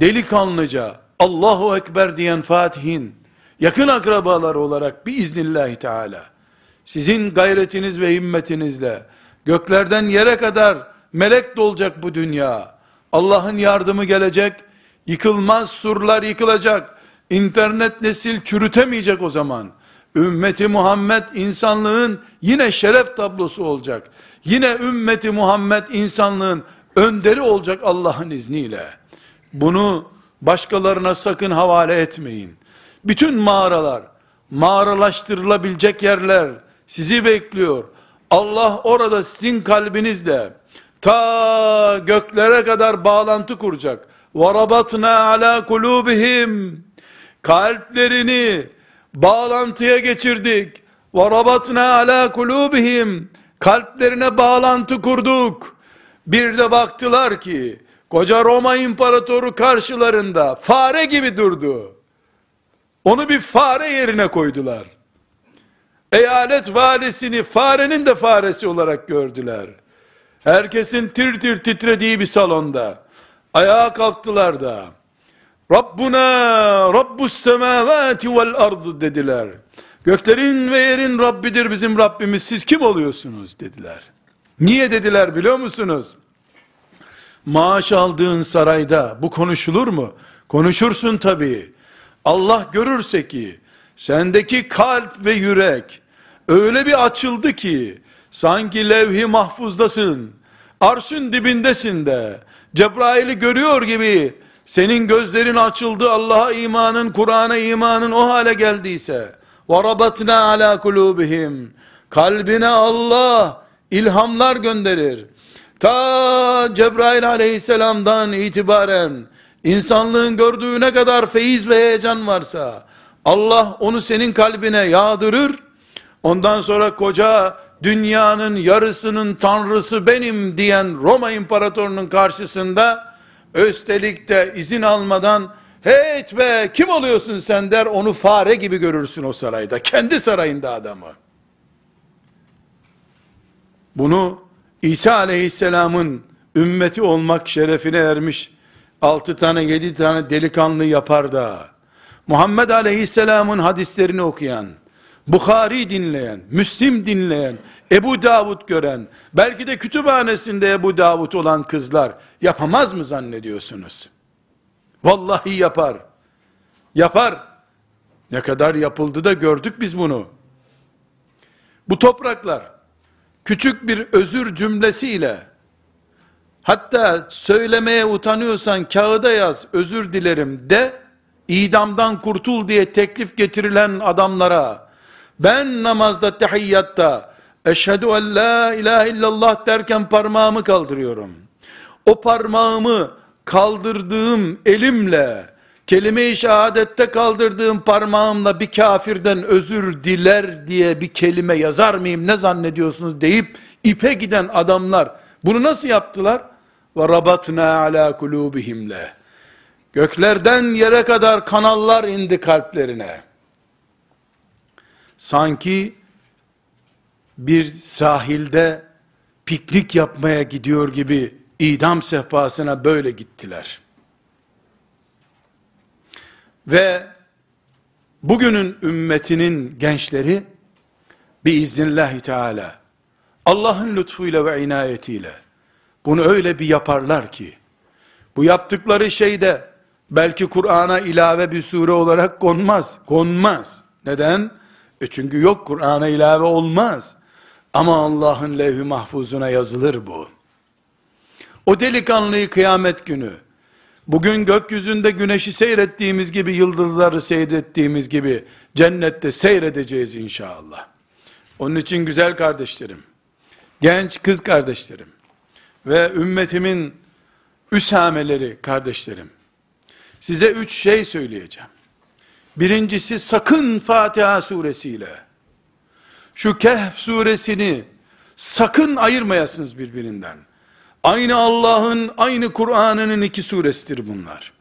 delikanlıca Allahu Ekber diyen Fatih'in yakın akrabalar olarak biiznillahü teala sizin gayretiniz ve himmetinizle göklerden yere kadar melek dolacak bu dünya. Allah'ın yardımı gelecek. Yıkılmaz surlar yıkılacak. İnternet nesil çürütemeyecek o zaman. Ümmeti Muhammed insanlığın yine şeref tablosu olacak. Yine ümmeti Muhammed insanlığın önderi olacak Allah'ın izniyle. Bunu başkalarına sakın havale etmeyin. Bütün mağaralar, mağaralaştırılabilecek yerler sizi bekliyor. Allah orada sizin kalbinizle ta göklere kadar bağlantı kuracak. وَرَبَطْنَا عَلَى قُلُوبِهِمْ Kalplerini bağlantıya geçirdik. وَرَبَطْنَا عَلَى قُلُوبِهِمْ Kalplerine bağlantı kurduk. Bir de baktılar ki, koca Roma İmparatoru karşılarında fare gibi durdu. Onu bir fare yerine koydular. Eyalet valisini farenin de faresi olarak gördüler. Herkesin tir tir titrediği bir salonda. Ayağa kalktılar da. Rabbuna Rabbus semavati vel ard dediler. Göklerin ve yerin Rabbidir bizim Rabbimiz. Siz kim oluyorsunuz dediler. Niye dediler biliyor musunuz? Maaş aldığın sarayda bu konuşulur mu? Konuşursun tabii. Allah görürse ki sendeki kalp ve yürek öyle bir açıldı ki sanki levh-i mahfuzdasın. Arşın dibindesin de. Cebrail'i görüyor gibi senin gözlerin açıldı Allah'a imanın, Kur'an'a imanın o hale geldiyse وَرَبَتْنَا عَلَى قُلُوبِهِمْ Kalbine Allah ilhamlar gönderir. Ta Cebrail aleyhisselamdan itibaren insanlığın gördüğü ne kadar feyiz ve heyecan varsa Allah onu senin kalbine yağdırır. Ondan sonra koca dünyanın yarısının tanrısı benim diyen Roma imparatorunun karşısında üstelik de izin almadan hey be kim oluyorsun sen der onu fare gibi görürsün o sarayda. Kendi sarayında adamı. Bunu İsa aleyhisselamın ümmeti olmak şerefine ermiş altı tane yedi tane delikanlı yapar da Muhammed aleyhisselamın hadislerini okuyan Bukhari dinleyen, Müslim dinleyen, Ebu Davud gören, belki de kütüphanesinde Ebu Davud olan kızlar yapamaz mı zannediyorsunuz? Vallahi yapar. Yapar. Ne kadar yapıldı da gördük biz bunu. Bu topraklar küçük bir özür cümlesiyle hatta söylemeye utanıyorsan kağıda yaz özür dilerim de idamdan kurtul diye teklif getirilen adamlara ben namazda tehiyyatta eşhedü en la ilahe illallah derken parmağımı kaldırıyorum. O parmağımı kaldırdığım elimle kelime-i şehadette kaldırdığım parmağımla bir kafirden özür diler diye bir kelime yazar mıyım ne zannediyorsunuz deyip ipe giden adamlar bunu nasıl yaptılar? Ve rabatna ala kulubihimle. Göklerden yere kadar kanallar indi kalplerine. Sanki bir sahilde piknik yapmaya gidiyor gibi idam sehpasına böyle gittiler. Ve bugünün ümmetinin gençleri biiznillahü teala Allah'ın lütfuyla ve inayetiyle bunu öyle bir yaparlar ki bu yaptıkları şeyde belki Kur'an'a ilave bir sure olarak konmaz. Konmaz. Neden? E çünkü yok Kur'an'a ilave olmaz. Ama Allah'ın levh-i mahfuzuna yazılır bu. O delikanlıyı kıyamet günü, bugün gökyüzünde güneşi seyrettiğimiz gibi, yıldızları seyrettiğimiz gibi, cennette seyredeceğiz inşallah. Onun için güzel kardeşlerim, genç kız kardeşlerim ve ümmetimin üsameleri kardeşlerim, size üç şey söyleyeceğim. Birincisi sakın Fatiha suresiyle, şu Kehf suresini sakın ayırmayasınız birbirinden. Aynı Allah'ın, aynı Kur'an'ının iki suresidir bunlar.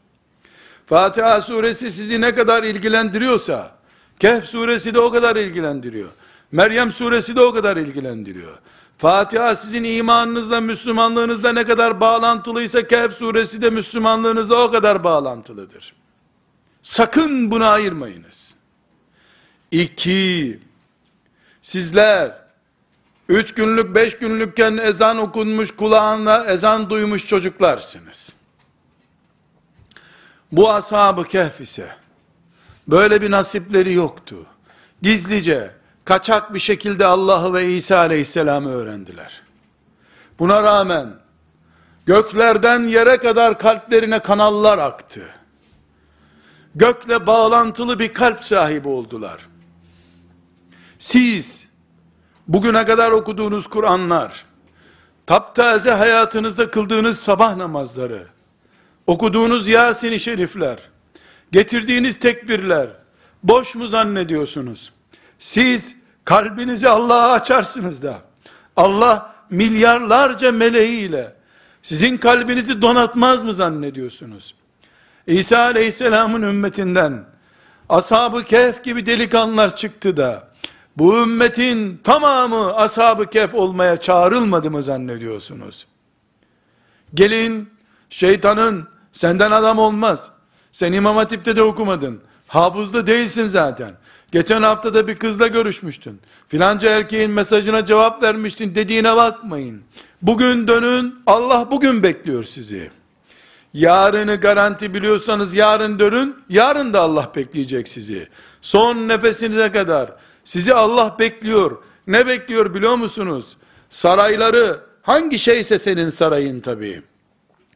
Fatiha suresi sizi ne kadar ilgilendiriyorsa, Kehf suresi de o kadar ilgilendiriyor. Meryem suresi de o kadar ilgilendiriyor. Fatiha sizin imanınızla, Müslümanlığınızla ne kadar bağlantılıysa Kehf suresi de Müslümanlığınızla o kadar bağlantılıdır. Sakın bunu ayırmayınız. İki, sizler üç günlük, beş günlükken ezan okunmuş kulağına ezan duymuş çocuklarsınız. Bu ashab-ı kehf ise böyle bir nasipleri yoktu. Gizlice, kaçak bir şekilde Allah'ı ve İsa aleyhisselam'ı öğrendiler. Buna rağmen göklerden yere kadar kalplerine kanallar aktı. Gökle bağlantılı bir kalp sahibi oldular. Siz bugüne kadar okuduğunuz Kur'anlar, taptaze hayatınızda kıldığınız sabah namazları, okuduğunuz Yasin-i Şerifler, getirdiğiniz tekbirler, boş mu zannediyorsunuz? Siz kalbinizi Allah'a açarsınız da, Allah milyarlarca meleğiyle, sizin kalbinizi donatmaz mı zannediyorsunuz? İsa aleyhisselamın ümmetinden, ashab-ı kehf gibi delikanlılar çıktı da, bu ümmetin tamamı ashab-ı kehf olmaya çağrılmadı mı zannediyorsunuz? Gelin, şeytanın senden adam olmaz. Sen İmam Hatip'te de okumadın. Hafızda değilsin zaten. Geçen hafta da bir kızla görüşmüştün. Filanca erkeğin mesajına cevap vermiştin dediğine bakmayın. Bugün dönün, Allah bugün bekliyor sizi. Yarını garanti biliyorsanız yarın dönün, yarın da Allah bekleyecek sizi. Son nefesinize kadar sizi Allah bekliyor. Ne bekliyor biliyor musunuz? Sarayları, hangi şeyse senin sarayın tabii.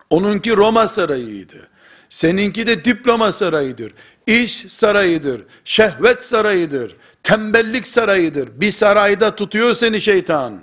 Onunki Roma sarayıydı. Seninki de diploma sarayıdır. İş sarayıdır. Şehvet sarayıdır. Tembellik sarayıdır. Bir sarayda tutuyor seni şeytan.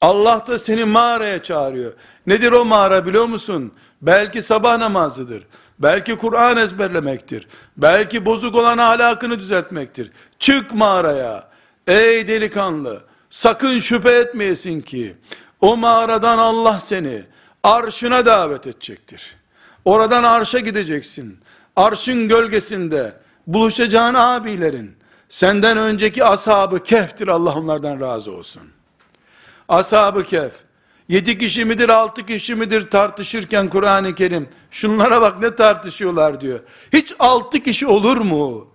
Allah da seni mağaraya çağırıyor. Nedir o mağara biliyor musun? Belki sabah namazıdır. Belki Kur'an ezberlemektir. Belki bozuk olan ahlakını düzeltmektir. Çık mağaraya. Ey delikanlı, sakın şüphe etmeyesin ki o mağaradan Allah seni arşına davet edecektir. Oradan arşa gideceksin. Arşın gölgesinde buluşacağın abilerin senden önceki ashabı keftir Allah onlardan razı olsun. Ashab-ı Kehf, yedi kişi midir, altı kişi midir tartışırken Kur'an-ı Kerim, şunlara bak ne tartışıyorlar diyor. Hiç altı kişi olur mu?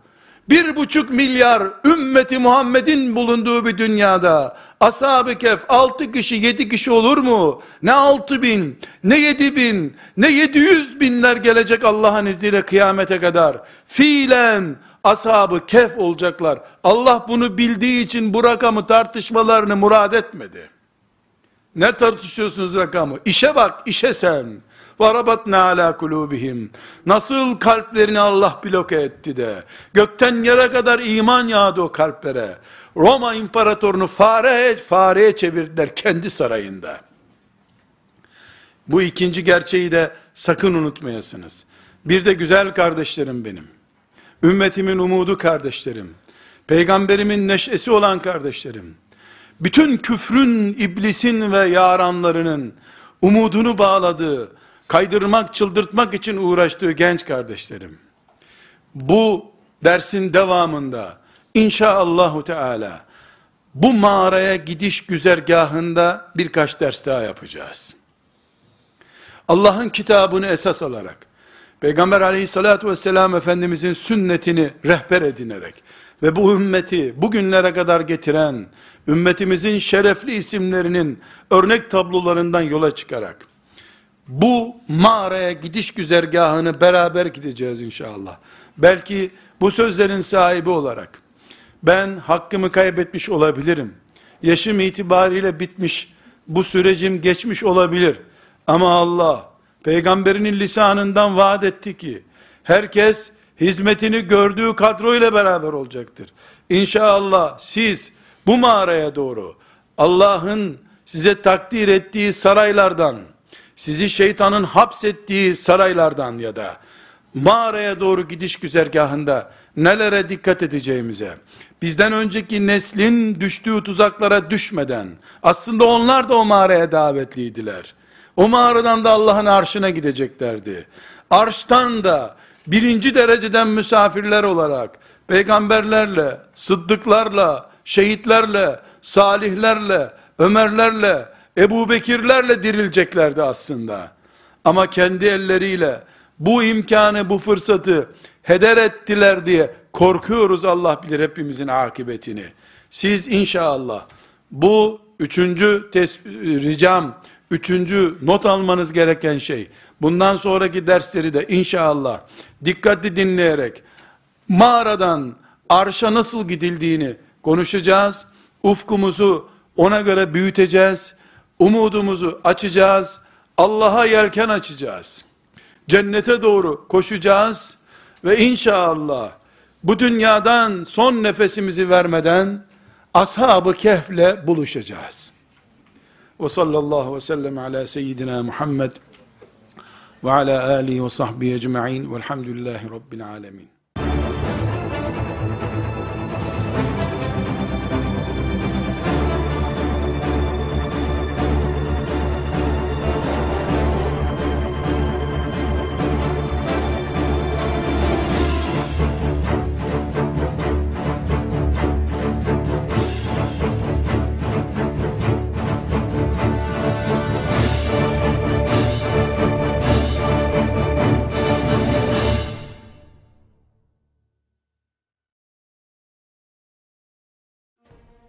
Bir buçuk milyar ümmeti Muhammed'in bulunduğu bir dünyada, ashab-ı kef altı kişi yedi kişi olur mu? Ne altı bin, ne yedi bin, ne yedi yüz binler gelecek Allah'ın izniyle kıyamete kadar. Fiilen, ashabı kef olacaklar. Allah bunu bildiği için bu rakamı tartışmalarını murad etmedi. Ne tartışıyorsunuz rakamı? İşe bak, işe sen. وَرَبَطْنَا عَلَى قُلُوبِهِمْ Nasıl kalplerini Allah bloke etti de, gökten yere kadar iman yağdı o kalplere. Roma imparatorunu fare, fareye çevirdiler kendi sarayında. Bu ikinci gerçeği de sakın unutmayasınız. Bir de güzel kardeşlerim benim. Ümmetimin umudu kardeşlerim. Peygamberimin neşesi olan kardeşlerim bütün küfrün, iblisin ve yaranlarının umudunu bağladığı, kaydırmak, çıldırtmak için uğraştığı genç kardeşlerim. Bu dersin devamında inşaallahu teala bu mağaraya gidiş güzergahında birkaç ders daha yapacağız. Allah'ın kitabını esas alarak, Peygamber aleyhissalatü vesselam Efendimizin sünnetini rehber edinerek, ve bu ümmeti bugünlere kadar getiren, ümmetimizin şerefli isimlerinin örnek tablolarından yola çıkarak, bu mağaraya gidiş güzergahını beraber gideceğiz inşallah. Belki bu sözlerin sahibi olarak, ben hakkımı kaybetmiş olabilirim. Yaşım itibariyle bitmiş, bu sürecim geçmiş olabilir. Ama Allah, peygamberinin lisanından vaat etti ki, herkes, hizmetini gördüğü kadro ile beraber olacaktır. İnşallah siz bu mağaraya doğru Allah'ın size takdir ettiği saraylardan, sizi şeytanın hapsettiği saraylardan ya da mağaraya doğru gidiş güzergahında nelere dikkat edeceğimize, bizden önceki neslin düştüğü tuzaklara düşmeden, aslında onlar da o mağaraya davetliydiler. O mağaradan da Allah'ın arşına gideceklerdi. Arştan da birinci dereceden misafirler olarak peygamberlerle, sıddıklarla, şehitlerle, salihlerle, Ömerlerle, Ebu Bekirlerle dirileceklerdi aslında. Ama kendi elleriyle bu imkanı, bu fırsatı heder ettiler diye korkuyoruz Allah bilir hepimizin akıbetini. Siz inşallah bu üçüncü ricam, üçüncü not almanız gereken şey, bundan sonraki dersleri de inşallah dikkatli dinleyerek mağaradan arşa nasıl gidildiğini konuşacağız. Ufkumuzu ona göre büyüteceğiz. Umudumuzu açacağız. Allah'a yelken açacağız. Cennete doğru koşacağız ve inşallah bu dünyadan son nefesimizi vermeden ashab-ı kehfle buluşacağız. Ve sallallahu ve sellem ala seyyidina Muhammed ve ala alihi ve sahbihi ecma'in velhamdülillahi rabbil alemin.